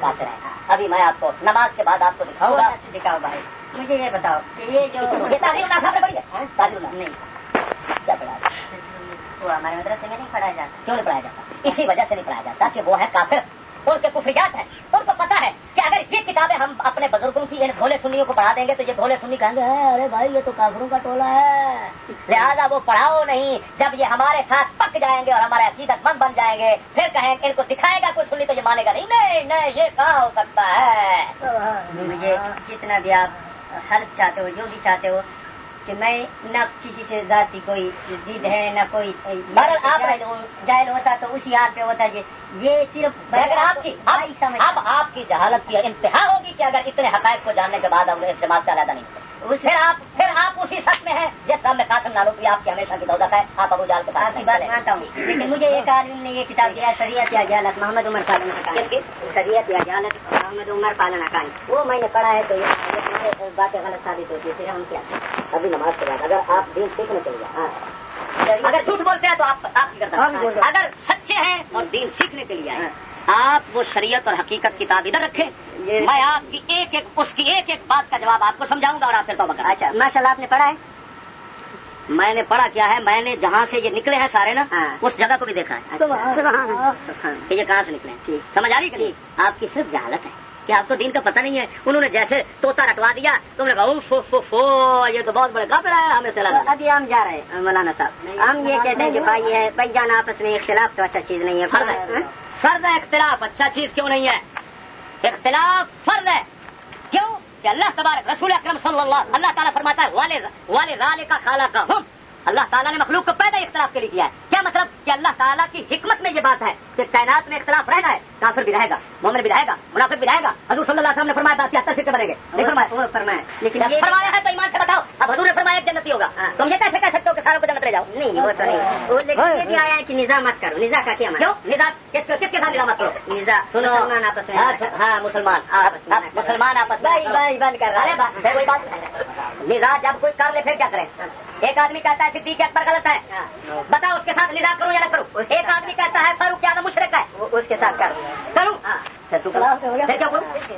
کافر ہے۔ ابھی میں آپ کو نماز کے بعد آپ کو دکھاؤں گا۔ دکھاؤ بھائی۔ مجھے یہ بتاؤ کہ یہ جو یہ تعلیم کا صاحب نے پڑھی ہے۔ ہاں؟ تعلیم نہیں۔ کیا پڑھا؟ وہ ہمارے مدرسے میں نہیں پڑھایا جاتا۔ کیوں نہیں پڑھایا جاتا؟ اسی وجہ سے نہیں پڑھایا جاتا کہ وہ ہے کافر۔ ان کے کفریات ہیں، ان کو پتا ہے کہ اگر یہ کتابیں ہم اپنے بزرگوں کی ان بھولے سنیوں کو پڑھا دیں گے تو یہ بھولے سنی کہیں گے ارے بھائی، یہ تو کافروں کا ٹولہ ہے۔ لہذا وہ پڑھاؤ نہیں، جب یہ ہمارے ساتھ پک جائیں گے اور ہمارے عقیدت مند بن جائیں گے، پھر کہیں ان کو دکھائے گا کوئی سنی تو یہ مانے گا، نہیں نہیں نہیں، یہ کہاں ہو سکتا ہے؟ مجھے جتنا بھی آپ ہیلپ چاہتے ہو، جو بھی چاہتے ہو کہ میں نہ کسی سے ذاتی کوئی ضد ہے نہ کوئی جائل ہوتا تو اسی حال پہ ہوتا جی یہ صرف آپ کی اب آپ کی جہالت کی انتہا ہوگی کہ اگر اتنے حقائق کو جاننے کے بعد ہم اس سے سے علیحدہ نہیں پھر آپ پھر آپ اسی سچ میں ہیں جس سامنے قاسم نانوتری آپ کی ہمیشہ کی دولت ہے۔ آپ ابو جال کے ساتھ کی بات۔ مانتا ہوں۔ لیکن مجھے ایک عالم نے یہ کتاب دیا شریعت یا جہالت محمد عمر پالنا کی؟ شریعت یا جہالت محمد عمر پالنا کان وہ میں نے پڑھا ہے تو یہ باتیں غلط ثابت ہوتی ہے پھر ہم کیا ابھی نماز کے بعد اگر آپ دین سیکھنے کے لیے ہاں۔ اگر جھوٹ بولتے ہیں تو آپ آپ کی کرتا ہیں۔ اگر سچے ہیں اور دین سیکھنے کے لیے آئے آپ وہ شریعت اور حقیقت کتاب ادھر رکھیں۔ یہ- میں آپ کی ایک ایک اس کی ایک ایک بات کا جواب آپ کو سمجھاؤں گا اور آپ پھر توبہ کریں۔ اچھا ماشاء اللہ آپ نے پڑھا ہے؟ میں نے پڑھا کیا ہے میں نے جہاں سے یہ نکلے ہیں سارے نا ہاں۔ اس جگہ کو بھی دیکھا ہے۔ کہ یہ کہاں سے نکلے ہیں؟ ٹھیک۔ سمجھ آ رہی کہ نہیں؟ آپ کی صرف جہالت ہے۔ کہ آپ کو دین کا پتہ نہیں ہے؟ انہوں نے جیسے توتا رٹوا دیا تم نے کہا اوف اوف او، یہ تو بہت بڑے کافر ہے ہمیں لگا ابھی ہم جا رہے ہیں مولانا صاحب۔ ہم یہ کہتے ہیں کہ بھائی ہے بھائی جان آپس میں اختلاف تو اچھا چیز نہیں ہے۔ فرض ہے فرض ہے، اختلاف اچھا چیز کیوں نہیں ہے؟ اختلاف فرض ہے۔ کیوں؟ کہ اللہ تبارک رسول اکرم صلی اللہ اللہ تعالیٰ فرماتا ہے، والے والے رالے کا خالہ کا ہم۔ اللہ تعالیٰ نے مخلوق کو پیدا اختلاف کے لیے کیا؟ ہے کیا مطلب؟ کہ اللہ تعالیٰ کی حکمت میں یہ بات ہے کہ کائنات میں اختلاف رہنا ہے کافر بھی رہے گا مومن بھی رہے گا منافق بھی رہے گا۔ حضور صلی اللہ علیہ وسلم نے فرمایا تہتر فرقے بنے گے نہیں فرمایا۔ فرمایا۔ لیکن جب فرمایا ہے تو ایمان سے بتاؤ۔ اب حضور نے فرمایا ایک جنتی ہوگا۔ ہاں۔ تم یہ کیسے کہہ سکتے ہو کہ ساروں کو جنت لے جاؤ؟ نہیں وہ تو نہیں۔ وہ لیکن یہ بھی آیا ہے کہ نظام مت کرو۔ نظا کا کیا کیوں؟ کس کس کے ساتھ نظام کرو؟ نظا سنو۔ مسلمان آپس میں۔ ہاں سن- ہاں مسلمان۔ آپس میں مسلمان آپس بند کر۔ رہا بات جب کوئی کر لے پھر کیا کریں ایک آدمی کہتا ہے صدیق اکبر غلط ہے۔ ہاں۔ بتاؤ اس کے ساتھ نظام کروں یا نہ کروں ایک آدمی کہتا ہے فاروق اعظم مشرق ہے۔ اس کے ساتھ ہاں کرو کیا کروں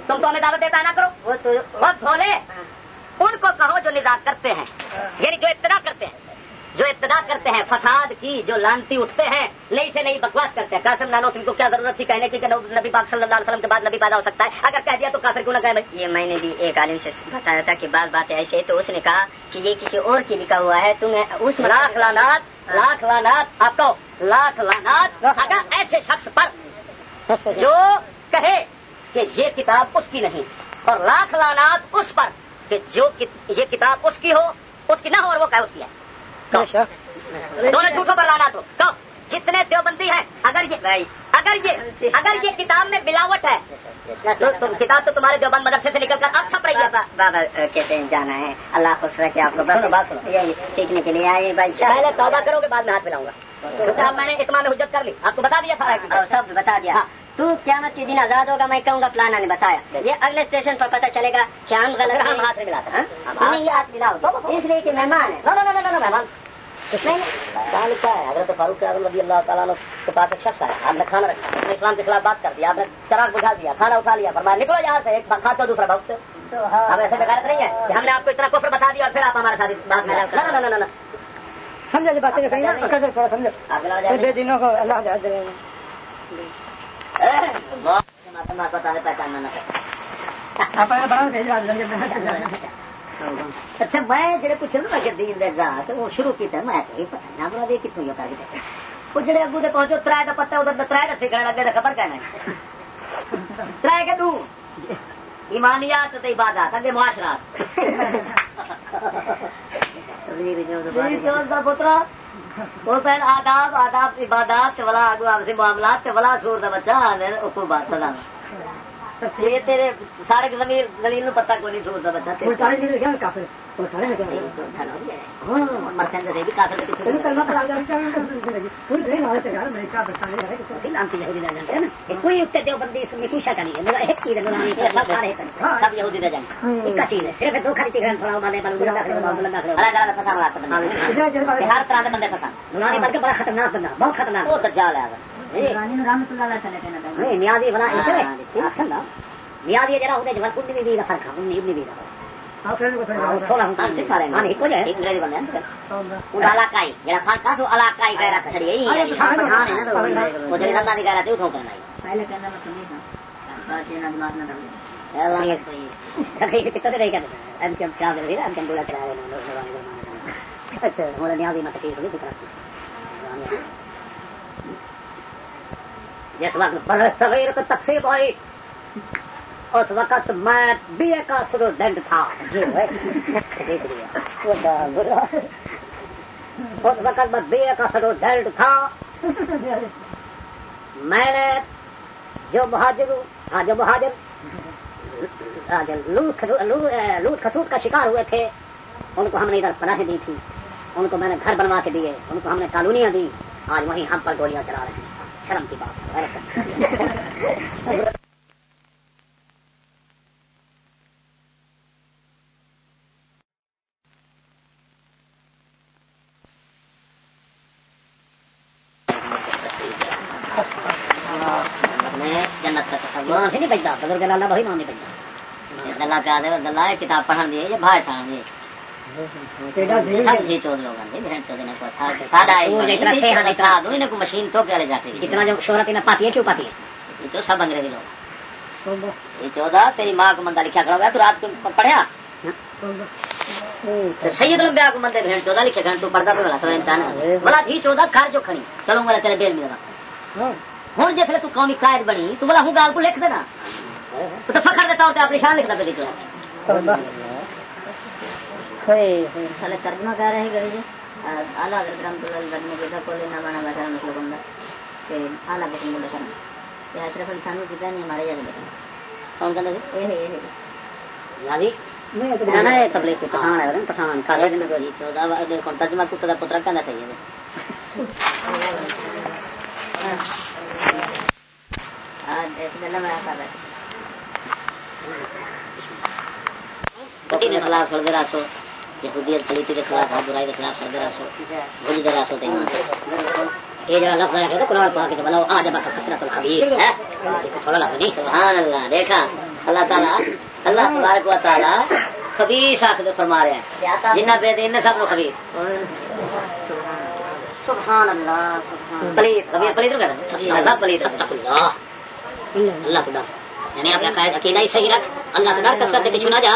تم تو ہمیں دعوت دیتا نہ کرو۔ تو بہت بھولے ان کو کہو جو نظام کرتے ہیں۔ یعنی جو ابتدا کرتے ہیں۔ جو ابتدا کرتے ہیں فساد کی جو لانتی اٹھتے ہیں نئی سے نئی بکواس کرتے ہیں۔ قاسم نانو تم کو کیا ضرورت تھی کہنے کی کہ نبی پاک صلی اللہ علیہ وسلم کے بعد نبی پیدا ہو سکتا ہے؟ اگر کہہ دیا تو کافر کیوں نہ کہے بھائی؟ یہ میں نے بھی ایک عالم سے بتایا تھا کہ بعض باتیں ایسے تو اس نے کہا کہ یہ کسی اور کی لکھا ہوا ہے۔ تمہیں اس لاکھ لانات لاکھ لانات آپ کو لاکھ لانات اگر ایسے شخص پر جو کہے کہ یہ کتاب اس کی نہیں اور لاکھ لانات اس پر کہ جو یہ کتاب اس کی ہو اس کی نہ ہو اور وہ کہے اس کی ہے؟ دونوں جھوٹوں پر لانات ہو۔ تو جتنے دیوبندی ہیں اگر یہ اگر یہ اگر یہ کتاب میں ملاوٹ ہے تو کتاب تو تمہارے دیوبند مدرسے سے نکل کر اب چھپ رہی ہے۔ بابا کہتے ہیں جانا ہے۔ اللہ خوش رکھے آپ کو بات سنو۔ سیکھنے کے لیے آئے بھائی پہلے توبہ کرو گے بعد میں ہاتھ ملاؤں گا۔ اب میں نے اتمام حجت کر لی۔ آپ کو بتا دیا سارا اور سب بتا دیا۔ ہاں۔ تو قیامت کے دن آزاد ہوگا میں کہوں گا فلانا نے بتایا۔ یہ اگلے اسٹیشن پر پتہ چلے گا کہ ہم غلط ہم ہاتھ نہیں۔ ملاتے ہاں؟ ہم تمہیں یہ ہاتھ ملاؤ اس لیے کہ مہمان ہے مہمان لکھا ہے؟ حضرت فاروق اعظم رضی اللہ تعالیٰ کے پاس ایک شخص آیا۔ آپ نے کھانا رکھا۔ آپ نے اسلام کے خلاف بات کر دی۔ آپ نے چراغ بجھا دیا کھانا اٹھا لیا۔ فرمایا نکلو یہاں سے ایک کھاتا دوسرا بہت اب ایسے بغیر نہیں ہے کہ ہم نے آپ کو اتنا کفر بتا دیا اور پھر آپ ہمارے ساتھ بات میں سمجھا جی باتیں کہیں نا؟ تھوڑا سمجھو بے دینوں کو اللہ دے اچھا میں جڑے کچھ نا کہ دین دے ذات وہ شروع کیتا میں پتہ نہ کتوں یہ کر کے وہ جڑے دے پہنچو ترائے دا پتہ ادھر ترائے رسے کرنے لگے خبر کہنا ترائے کے دو ایمانیات تے عبادات اگے معاشرات۔ دا پترا وہ پہل آداب آداب عبادات ولا آگو آپ سے معاملات ولا سور دا بچہ آنے عقوبات سلام یہ تیرے سارے زمین دلیل نو پتہ کوئی نہیں دا بچہ کوئی دیوبندی نہیں ہے میرا ایک چیز ہے سب یہودی ایک چیز ہے صرف دو تھوڑا ہر طرح کے بندے پسند نورانی بن کے بڑا خطرناک بندہ بہت خطرناک وہ دجال ہے اگر نہیں نیازی بنا اسے اکثر نا نیازی جرا ہوتے جبل کنڈی میں بھی فرق ہے انہی ابن بھی بس آپ پھر کو تھوڑا ہم سے سارے مان ایک ہو جائے انگریزی بندے ہیں وہ علاقائی جڑا فرق ہے سو علاقائی غیرت کھڑی ہے یہ پٹھان ہے نا تو وہ جڑی لندن دی غیرت ہے وہ کرنا ہے جس وقت صغیر کو تقسیم ہوئی۔ اس وقت میں بی اے کا اسٹوڈنٹ تھا۔ جی، جو ہے۔ اس وقت میں بی اے کا اسٹوڈنٹ تھا۔ میں نے جو مہاجر ہاں جو مہاجر ہاں، جو کا شکار ہوئے تھے ان کو ہم نے ادھر پناہ دی تھی۔ ان کو میں نے گھر بنوا کے دیے۔ ان کو ہم نے کالونیاں دی آج وہیں ہم پر گولیاں چلا رہے ہیں۔ شرم کی بات ہے جنت کا تصور نہیں بچتا بزرگ لالا بھائی مان نہیں بچتا۔ گلا پیا دے گلا کتاب پڑھن دی یہ بھائی چھان دی مشین تو لے جاتے اتنا جو شہرت پاتی ہے کیوں پاتی ہے تو سب انگریزی لوگ یہ چودہ تیری ماں کو مندہ لکھا کرو گیا تو رات کو پڑھیا سید لمبیا کو مندے بہن چودہ لکھے گھن تو پڑھتا پہ والا تو انسان ہے بڑا تھی چودہ کھار جو کھڑی چلو میرا تیرے بیل ملے ہوں جسے تو قومی قائد بنی تو بولا ہوں گال کو لکھ دینا تو فخر کے طور پہ اپنی شان لکھنا پہ لکھو ترجمہ کہہ رہے ہیں جی اعلیٰ حضرت رحمۃ اللہ علیہ نے جیسا کولے نہ بنا بیٹھا مطلب بندہ کہ اعلیٰ قسم بولے۔ کرنا اشرف علی خان کی نہیں ہمارے جانے کون کہتے تھے یہ ہے یہ ہے۔ تو تبلیغ کے پٹھان ہے پٹھان کھا جی چودہ ترجمہ کتا پترا کہنا چاہیے میں خلاف سڑتے راسو یہودیت پلیتی کے خلاف اور برائی کے خلاف بھولی دے راسو تے ایمان یہ جڑا لفظ ہے کہ قرآن کے بلاؤ آ جب کثرت الخبیر ہے۔ تھوڑا لفظ نہیں سبحان اللہ دیکھا۔ اللہ تعالی اللہ تبارک و تعالی خبیث آخر فرما رہے ہیں۔ جنہ بے دین نے سب سبحان اللہ سبحان پلیت پلیت ہیں؟ اللہ پلیت اتق اللہ۔ اللہ کو ڈر۔ یعنی اپنا قائد عقیدہ ہی صحیح رکھ اللہ کا ڈر کثرت کے پیچھے نہ جا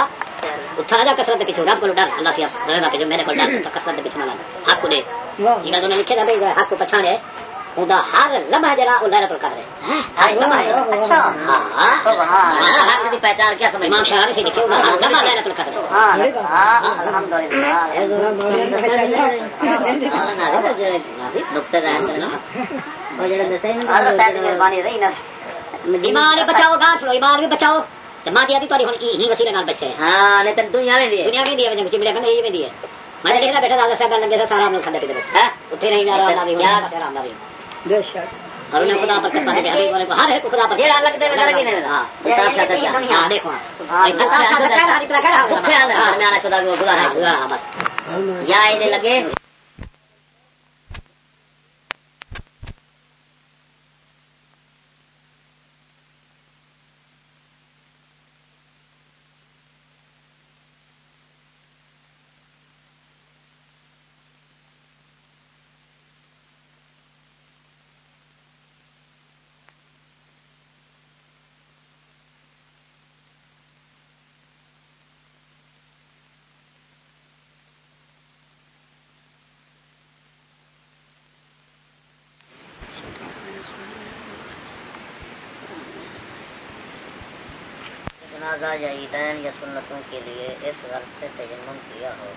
اتھا جا کثرت کے پیچھے رب کو ڈر اللہ سے گا کہ جو میرے کو ڈر تو کثرت کے پیچھے نہ لگا حق کو دے یہ تو میں لکھے تھا بھائی حق کو پچھانے خدا ہر لمحہ جرا وہ لہرت القدر ہے ہر لمحہ ہے ہاں حق کی پہچان کیا سمجھ امام شہر سے لکھے ہر لمحہ لہرت القدر ہے نقطے ایمان بچاؤ گا سنو ایمان بھی بچاؤ ماں دیا تھی ہی وسیلے نال بچے ہاں نہیں تو دنیا میں دنیا میں دیا مجھے ملے یہ میں ہے میں دیکھنا بیٹھا دادا صاحب لگے سارا ہم لوگ کھڑے پیتے بیٹھے اتنے نہیں میرا رام بھی رام بھی بے شک اور انہیں خدا پر کرتا ہے حبیب والے کو ہر ایک خدا پر جیڑا لگتے ہوئے لگی نہیں ہاں ہاں دیکھو درمیان خدا بھی گزارا گزارا بس یا انہیں لگے جنازہ یا عیدین یا سنتوں کے لیے اس غرض سے تیمم کیا ہو۔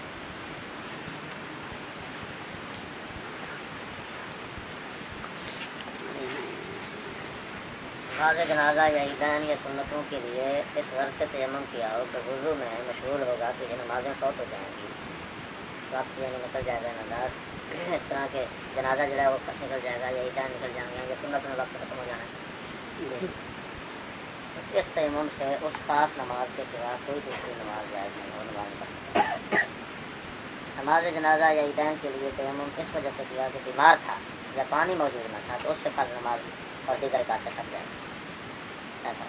نماز جنازہ یا عیدین یا سنتوں کے لیے اس غرض سے تیمم کیا ہو کہ وضو میں مشغول ہوگا کہ یہ نمازیں فوت ہو جائیں گی۔ وقت یعنی نکل جائے گا انداز اس طرح کے جنازہ جو ہے وہ نکل جائے گا یا عیدین نکل جائیں گے۔ یا سنت میں وقت ختم ہو جانا۔ ہے اس تیمم سے اس خاص نماز کے سوا کوئی دوسری نماز جائز نہیں وہ نماز نہیں نماز جنازہ یا عیدین کے لیے تیمم اس وجہ سے کیا کہ بیمار تھا یا پانی موجود نہ تھا تو اس سے فرض نماز اور دیگر کاٹتے سک جائے ایسا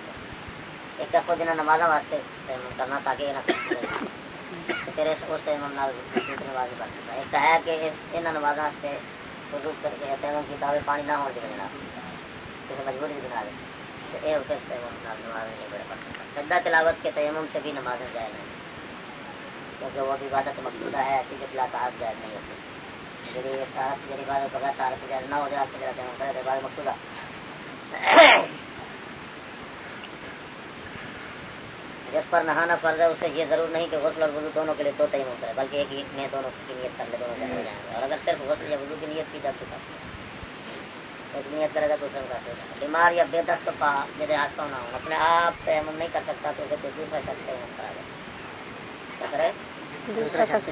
ایک دفعہ دن نماز واسطے تیمم کرنا تاکہ یہ نہ پھر اس اس تیمم نال دوسری نماز بھی پڑھ سکتا ایک ہے کہ ان نماز واسطے وضو کر کے تیمم کی دعوے پانی نہ ہونے کی وجہ کسی مجبوری بنا دیتے بھی بنا دے سجدہ تلاوت کے تیمم سے بھی نمازیں جائے نہیں کیونکہ وہ بھی عبادت مقصودہ ہے ایسی جو بلا تعاق جائز نہیں ہوتی۔ جی جی عبادت بغیر تعارف جائز نہ ہو جائے آپ تیمم کرے عبادت مقصودہ۔ جس پر نہانا فرض ہے، اسے یہ ضرور نہیں کہ غسل اور وضو دونوں کے لیے دو تیمم کرے، بلکہ ایک ہی میں دونوں کی نیت کر لے دونوں جائیں گے۔ اور اگر صرف غسل یا وضو کی نیت کی جاتی ہے ایک نیت کرے گا دوسرے کا بیمار یا بے دست پا میرے ہاتھ پاؤں نہ اپنے آپ تیمم نہیں کر سکتا تو اسے دوسرا شخص تیمم کرا شخص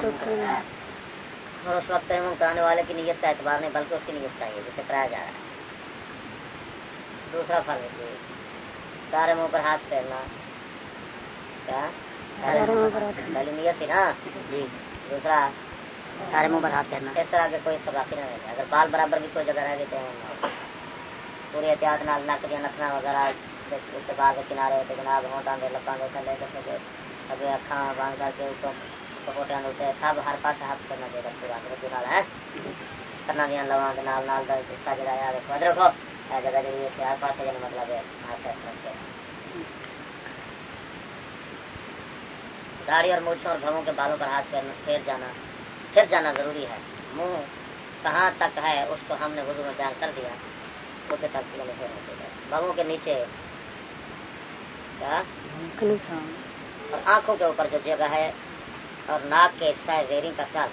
اور اس وقت تیمم کرانے والے کی نیت کا اعتبار نہیں بلکہ اس کی نیت چاہیے جسے کرایا جا رہا ہے۔ دوسرا فرض جی سارے منہ پر ہاتھ پھیرنا۔ کیا؟ پہلی نیت تھی نا جی۔ دوسرا سارے منہ پر ہاتھ پھیرنا اس طرح کے کوئی سباقی نہ رہے۔ اگر بال برابر بھی کوئی جگہ رہ گئی تو پوری احتیاط نال نک دیا نسنا وغیرہ اتباع کے کنارے تو جناب ہونٹاں دے لپاں دے تھلے کے اگے اکھاں بند کر کے اوپر کپوٹیاں دے سب ہر پاس ہاتھ کرنا چاہیے۔ پورا رکو نال ہے کرنا دیا لواں دے نال نال دا حصہ جڑا ہے دیکھو ادھر رکھو۔ اے جگہ جڑی ہے ہر پاس یعنی مطلب ہے، ہاتھ اس رکھ داڑھی اور مونچھوں اور بھووں کے بالوں پر ہاتھ پھیر جانا۔ پھر جانا ضروری ہے۔ منہ کہاں تک ہے اس کو ہم نے وضو میں بیان کر دیا۔ اسے تک میں چاہیے بابوں کے نیچے۔ کیا؟ اور آنکھوں کے اوپر جو جگہ ہے اور ناک کے حصہ زیرین کا خیال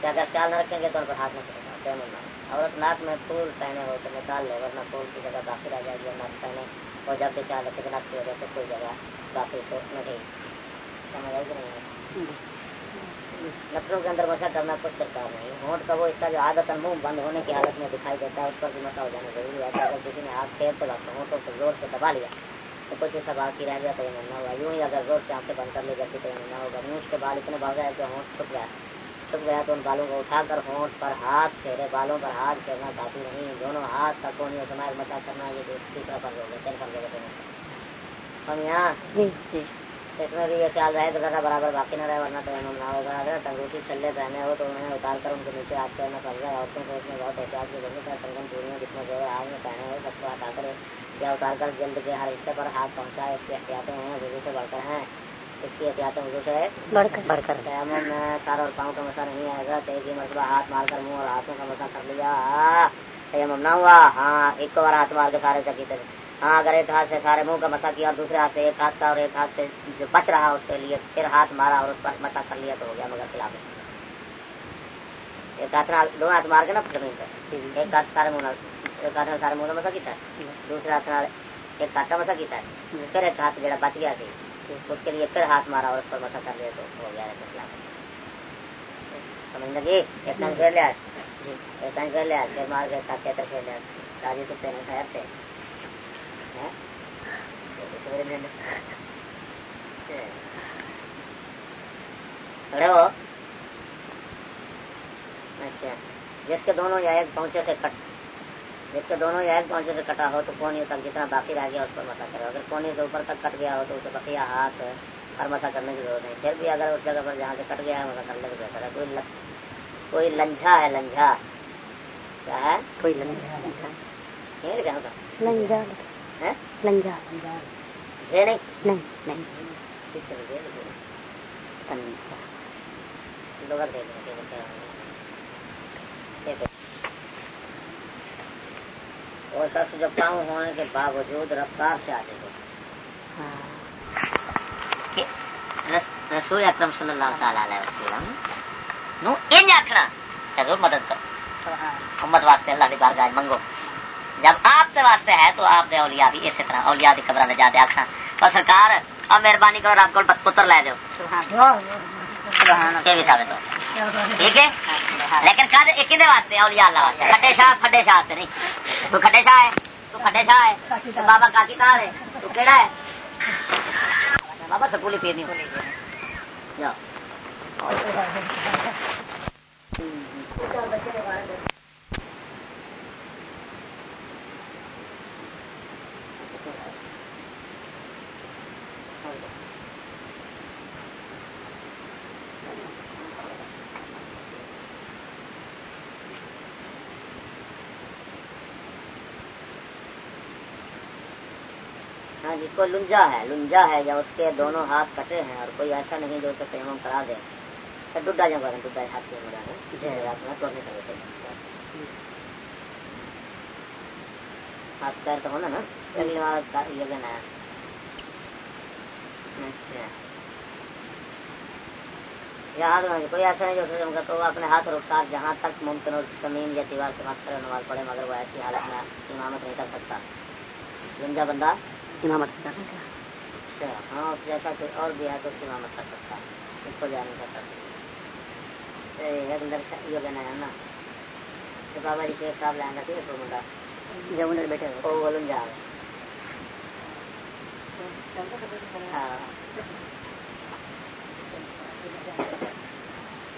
کہ اگر خیال نہ رکھیں گے تو ان پر ہاتھ نہ کرے گا۔ نہ عورت ناک میں پھول پہنے ہو تو نکال لے ورنہ پھول کی جگہ باقی رہ جائے گی ناک پہنے اور جب بھی خیال رکھے کہ ناک کی وجہ سے کوئی جگہ باقی تو نہیں۔ نسلوں کے اندر مسا کرنا کچھ درکار نہیں ہونٹ کا وہ حصہ جو عادت منہ بند ہونے کی حالت میں دکھائی دیتا ہے، اس پر بھی مسا ہو جانا ضروری ہے۔ کہ اگر کسی نے ہاتھ پھیرتے وقت ہونٹوں کو زور سے دبا لیا، تو کچھ حصہ باقی رہ گیا تو یہ نہ ہوا۔ یوں ہی اگر زور سے آنکھیں بند کر لی جاتی تو یہ نہ ہوگا۔ منہ کے بال اتنے بڑھ گئے کہ ہونٹ چھپ گیا۔ چھپ گیا تو ان بالوں کو اٹھا کر ہونٹ پر ہاتھ پھیرے، بالوں پر ہاتھ پھیرنا کافی نہیں دونوں ہاتھ کا کونی سماج مسا کرنا یہ تیسرا فرض ہو گیا تین فرض ہو گیا ہم یہاں جی، جی۔ اس میں بھی یہ خیال رہے تو برابر باقی نہ رہے ورنہ تو نہ ہوگا اگر ٹنگوٹی چھلے پہنے ہو تو انہیں اتار کر ان کے نیچے ہاتھ پہننا پڑ رہا ہے۔ عورتوں کو اس میں بہت احتیاط کی ضرورت ہے۔ کنگن چوڑیاں جتنے جو آگ میں پہنے ہوئے سب کو ہٹا کر یا اتار کر جلد کے ہر حصے پر ہاتھ پہنچائے اس کی احتیاطیں ہیں وضو سے بڑھ کر ہیں۔ اس کی احتیاطیں وضو سے بڑھ کر۔ بڑھ کر۔ تیمم میں سر اور پاؤں کا مسا نہیں آئے گا۔ ایک ہی مرتبہ ہاتھ مار کر منہ اور ہاتھوں کا مسا کر لیا۔ تیمم نہ ہوا۔ ہاں ایک بار ہاتھ مار کے سارے چکی تھے ہاں اگر ایک ہاتھ سے سارے منہ کا مسا کیا اور دوسرے ہاتھ سے ایک ہاتھ کا اور ایک ہاتھ سے جو بچ رہا اس کے لیے پھر ہاتھ مارا اور اس پر مسا کر لیا تو ہو گیا مگر خلاف۔ ایک ہاتھ دو ہاتھ مار کے نا زمین پہ ایک ہاتھ سارے منہ ایک ہاتھ سارے منہ کا مسا کیتا ہے۔ دوسرے ہاتھ ایک ہاتھ کا مسا کیتا ہے۔ پھر ایک ہاتھ جڑا بچ گیا سی اس کے لیے پھر ہاتھ مارا اور اس پر مسا کر لیا تو ہو گیا خلاف۔ سمجھ لگی؟ ایک ٹائم پھیر لیا۔ جی۔ ایک ٹائم پھیر لیا پھر مار کے کاتے تر پھیر لیا۔ راجی خیر تھے؟ اچھا۔ جس کے دونوں یا ایک پہنچے سے کٹ جس کے دونوں یا ایک پہنچے سے کٹا ہو تو کونی تک جتنا باقی رہ گیا اس پر مسا کرے۔ اگر کونی سے اوپر تک کٹ گیا ہو تو اسے بقیہ ہاتھ اور مسا کرنے کی ضرورت نہیں۔ پھر بھی اگر اس جگہ پر جہاں سے کٹ گیا ہے مسا کر لے تو بہتر ہے۔ کوئی لگ... کوئی لنجھا ہے لنجھا۔ کیا ہے؟ کوئی لنجا یہ لکھا ہوگا نہیں نہیں وہ شخص جو پاؤں ہونے کے باوجود رفتار سے آگے رسول اکرم صلی اللہ تعالی علیہ وسلم نو آخنا ضرور مدد کرو۔ امت واسطے اللہ کی بارگاہ منگو۔ جب آپ کے واسطے ہے تو آپ دے اولیاء بھی اسی طرح اولیاء کی قبر میں جاتے آخنا اور سرکار اب مہربانی کرو آپ کو پتر لے دو یہ بھی ثابت ہو۔ ٹھیک ہے؟ لیکن کد ایک دے واسطے اولیاء اللہ واسطے۔ کھڈے شاہ کھڈے شاہ واسطے نہیں۔ تو کھڈے شاہ ہے تو کھڈے شاہ ہے۔ تو بابا کاکی کار ہے؟ تو کیڑا ہے؟ بابا سکولی پیر نہیں جاؤ۔ جی کوئی لنجا ہے لنجا ہے یا اس کے دونوں ہاتھ کٹے ہیں اور کوئی ایسا نہیں جو اسے تیمم کرا دے۔ تو ڈڈا جا کریں ڈڈا ہاتھ کے مجھا ہے۔ رات میں توڑنے سکے تھے ہاتھ پیر تو ہونا نا۔ پہلی بار یہ لینا ہے اچھا۔ یا ہاتھ میں کوئی ایسا نہیں جو اسے تیمم کرتا تو وہ اپنے ہاتھ رخسار جہاں تک ممکن ہو زمین یا دیوار سے مت کرے نماز پڑھے مگر وہ ایسی حالت میں امامت نہیں کر سکتا۔ لنجا بندہ۔ امامت کر سکتا اچھا ہاں جیسا کوئی اور بھی ہے تو اس کی امامت کر سکتا ہے۔ اس کو کر سکتا ایک یہ لینا ہے نا۔ تو بابا جی شیخ صاحب لائیں گا ٹھیک ہے تو منڈا جب انہیں بیٹھے ہو وہ بولوں جا۔ ہاں۔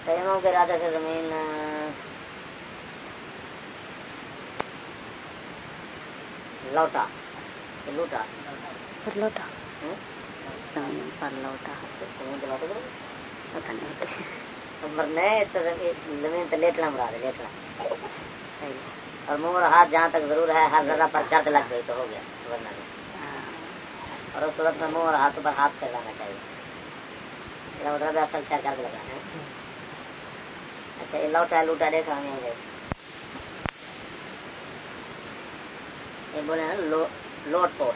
تیمم کے ارادے سے زمین لوٹا۔ لوٹا پر لوٹا ہوں؟ زمین پر لوٹا زمین پہ لوٹا کرو پتہ نہیں ہوتا مرنے تو زمین پہ لیٹنا مراد لیٹنا صحیح اور منہ اور ہاتھ جہاں تک ضرور ہے ہر جگہ پر درد لگ گئی تو ہو گیا ورنہ نہیں اور اس صورت میں منہ اور ہاتھوں پر ہاتھ پھیلانا چاہیے میرا مطلب ہے اصل شہر لگانا ہے اچھا یہ لوٹا لوٹا دیکھا ہم یہ بولے نا لوٹ پوٹ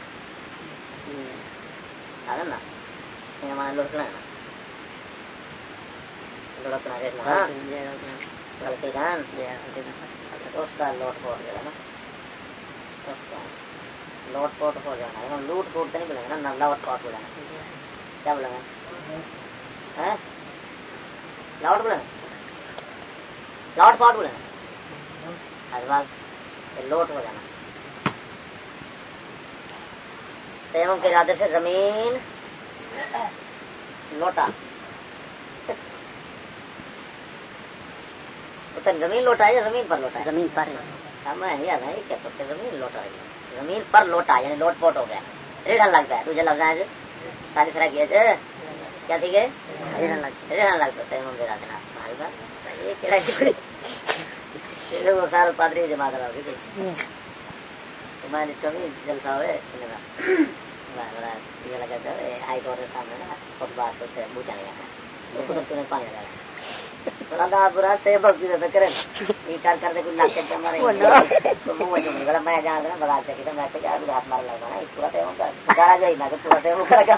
غلطی دان اس کا لوٹ پوٹ ہو جانا ہے لوٹ پوٹ تو نہیں بولیں گے نا لوٹ پوٹ بولیں گے کیا بولیں گے لاؤٹ بولیں گے لاؤٹ پاٹ بولیں گے لوٹ ہو جانا تیمم کے ارادے سے زمین لوٹا۔ زمین لوٹا یا زمین پر لوٹا زمین پر۔ میں یہ زمین لوٹا رہی زمین پر لوٹا یعنی لوٹ پوٹ ہو گیا۔ ریڑھن لگتا ہے تجھے لفظ ہے ساری طرح تھے کیا تھی کہ؟ ریڑھن لگتا ہے ارادے ہماری بات یہ سال پادری جمع کرا ہوگی میں چوبیس جلسہ ہوئے لگا تھا ہائی کورٹ کے سامنے نا فٹ بات بوٹا لگا پانی لگا برا تے بگی دے کرے یہ کر کر دے کوئی لاکھ تے مارے تو منہ چ نہیں میں جان دے بغا تے کہ میں کہ یار ہاتھ مار لگا نا پورا تے ہوندا گارا جائی میں کہ پورا تے ہو کر گیا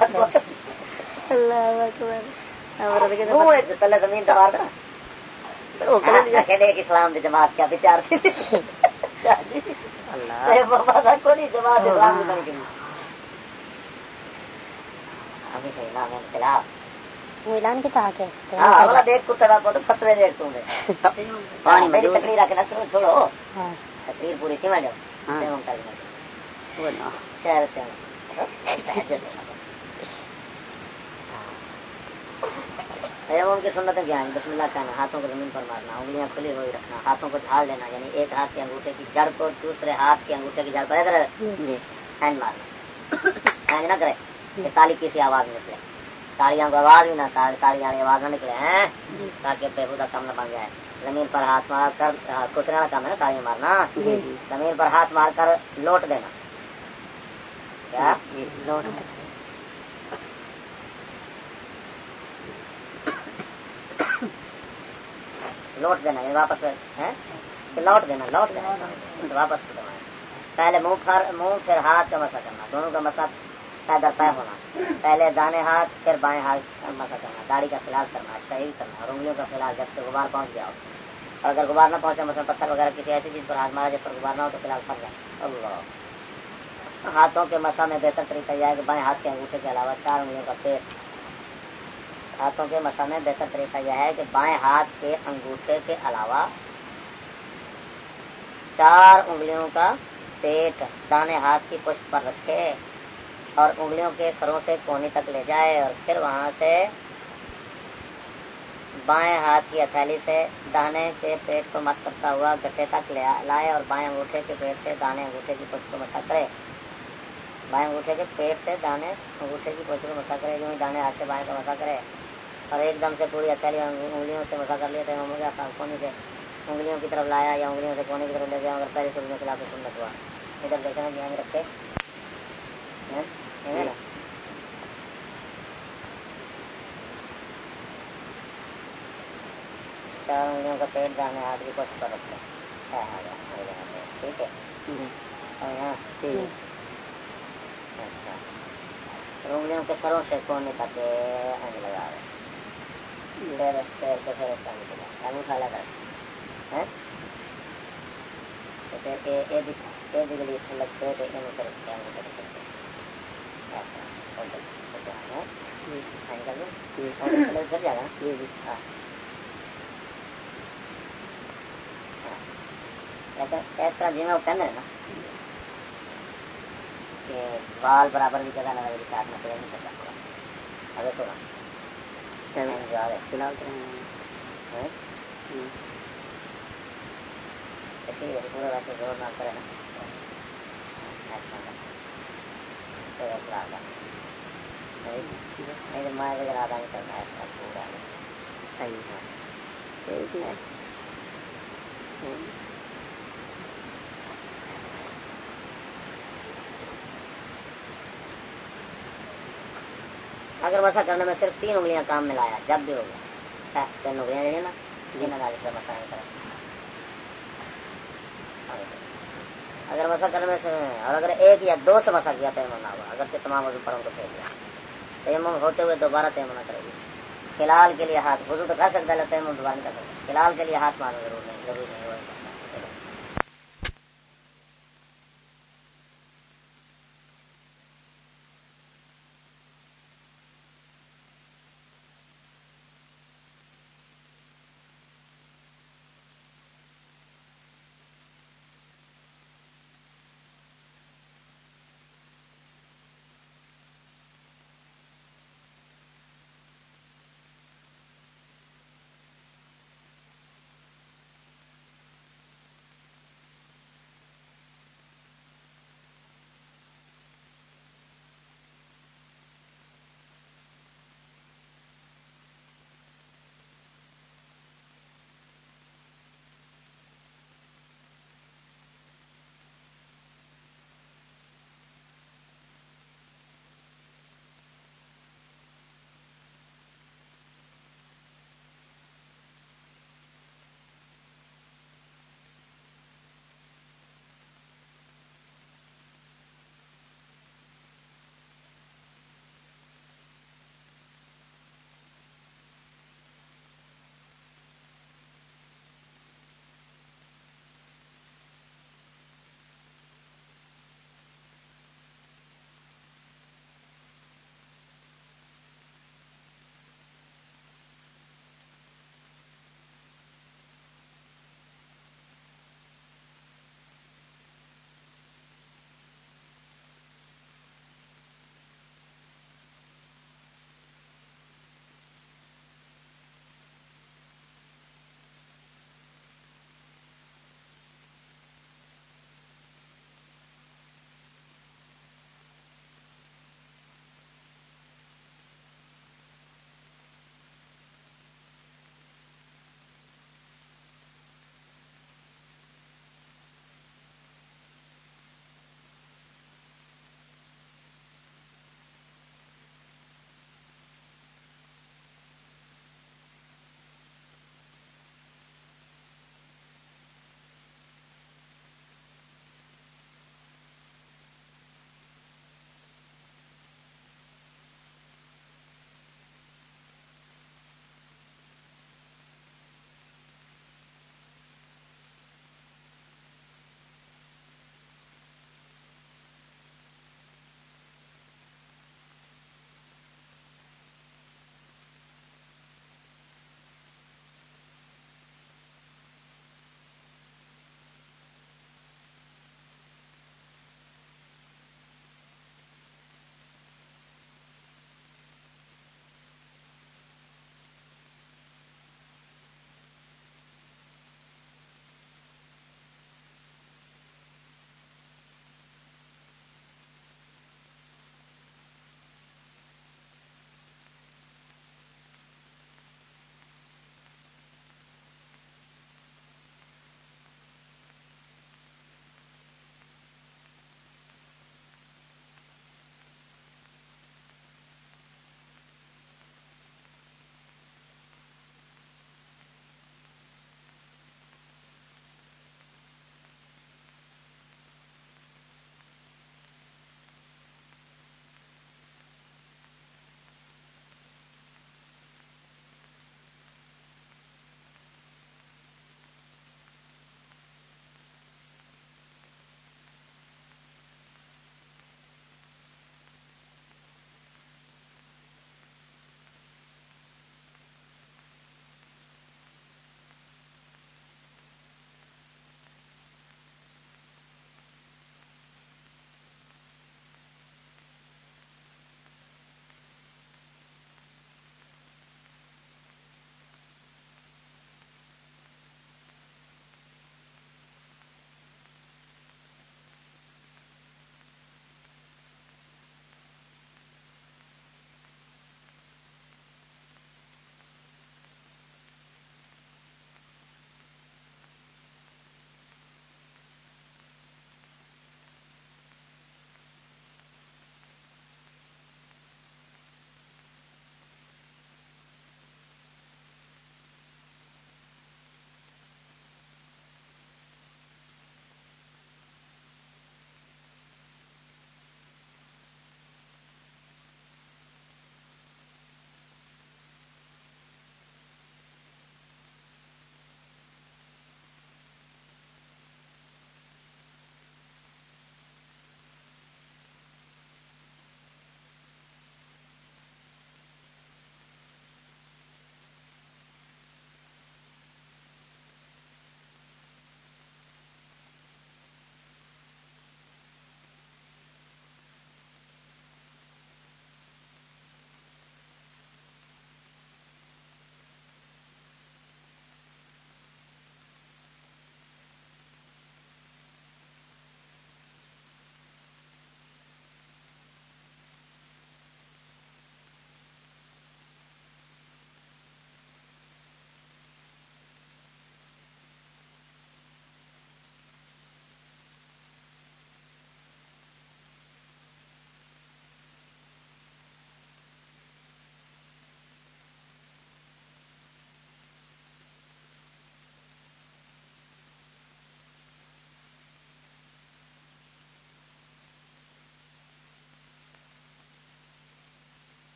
اللہ اکبر اور دے وہ ہے پہلے زمین تے مار دے وہ کہ دے کہ اسلام جماعت کیا بیچار تھی اعلان کی کہا دیکھ کتا کو تو فتوے دیکھ تم پانی میری تقریر شروع چھوڑو۔ تقریر پوری تھی میں جب شہر ان کی سنتیں کیا ہیں؟ بسم اللہ کہنا ہاتھوں کو زمین پر مارنا انگلیاں کھلی ہوئی رکھنا ہاتھوں کو جھاڑ لینا یعنی ایک ہاتھ کے انگوٹھے کی جڑ کو دوسرے ہاتھ کے انگوٹھے کی جڑ پر ادھر ہینڈ مارنا ہینڈ نہ کرے تالی کسی آواز نکلے۔ تاڑیاں کو آواز بھی نہ تاڑیاں آواز نہ نکلے ہیں؟ جی۔ تاکہ بےحدہ کم نہ بن جائے۔ زمین پر ہاتھ مار کر کچھ والا کام ہے نا تاڑیاں مارنا؟ جی۔ زمین پر ہاتھ مار کر لوٹ دینا۔ کیا؟ لوٹ۔ لوٹ دینا یہ واپس لوٹ دینا لوٹ دینا واپس پہلے منہ منہ پھر ہاتھ کا مسا کرنا، دونوں کا مسا پیدل پہ ہونا۔ پہلے دانے ہاتھ، پھر بائیں ہاتھ کا مسا کرنا، داڑھی کا فلال کرنا، شہید کرنا اور انگلیوں کا فلال جب تک غبار پہنچ گیا ہو۔ اور اگر غبار نہ پہنچا، مثلا پتھر وغیرہ کسی ایسی چیز پر ہاتھ مارا جب پر غبار نہ ہو تو فلال پھنس جائے۔ اللہ۔ ہاتھوں کے مسا میں بہتر طریقہ یہ ہے کہ بائیں ہاتھ کے انگوٹھے کے علاوہ چار انگلیوں کا پیٹ ہاتھوں کے مسا میں بہتر طریقہ یہ ہے کہ بائیں ہاتھ کے انگوٹھے کے علاوہ چار انگلیوں کا پیٹ دانے ہاتھ کی پشت پر رکھے اور انگلیوں کے سروں سے کونی تک لے جائے اور پھر وہاں سے بائیں ہاتھ کی ہتھیلی سے دانے کے پیٹ کو مس کرتا ہوا گٹے تک لائے اور بائیں انگوٹھے کے پیٹ سے دانے انگوٹھے کی پوچھ کو مسا کرے۔ بائیں انگوٹھے کے پیٹ سے دانے انگوٹھے کی پوچھ کو مسا کرے جو دانے ہاتھ سے بائیں کو مسا کرے۔ اور ایک دم سے پوری ہتھیلی انگلیوں سے مسا کر لیا تو کونی سے انگلیوں کی طرف لایا یا انگلیوں سے کونی کی طرف لے گیا اگر پہلے سے خلاف سنت ہوا۔ ادھر دیکھنا جی ہم رکھے۔ چار انگلیوں کا پیٹ جانے ہاتھ کی کوشش کر رکھتے ٹھیک ہے۔ اچھا۔ انگلیوں کے سروں سے کون نہیں کھاتے لگا رہے پیر کے پھر جی میں وہ نا کہ بال برابر بھی جگہ نہ لگے کاٹنا پڑے نہیں کرنا پڑا ابھی تھوڑا فی الحال تو پورا ویسے زور نہ کرے نا اگر مسا کرنے میں صرف تین انگلیاں کام میں لایا، جب بھی ہوگا تین انگلیاں نا، جنہیں مسا نہیں اگر مسا کرنے میں سے، اور اگر ایک یا دو سے مسا کیا، تیمم نہ ہوا۔ اگر تمام وضو پڑھوں کو پھیر دیا تیمم ہوتے ہوئے دوبارہ تیمم نہ کرے گی۔ کلال کے لیے ہاتھ وضو تو کر سکتا ہے لیتے دوبارہ نہیں کر سکتے کلال کے لیے ہاتھ مارنا ضرور نہیں ضروری نہیں۔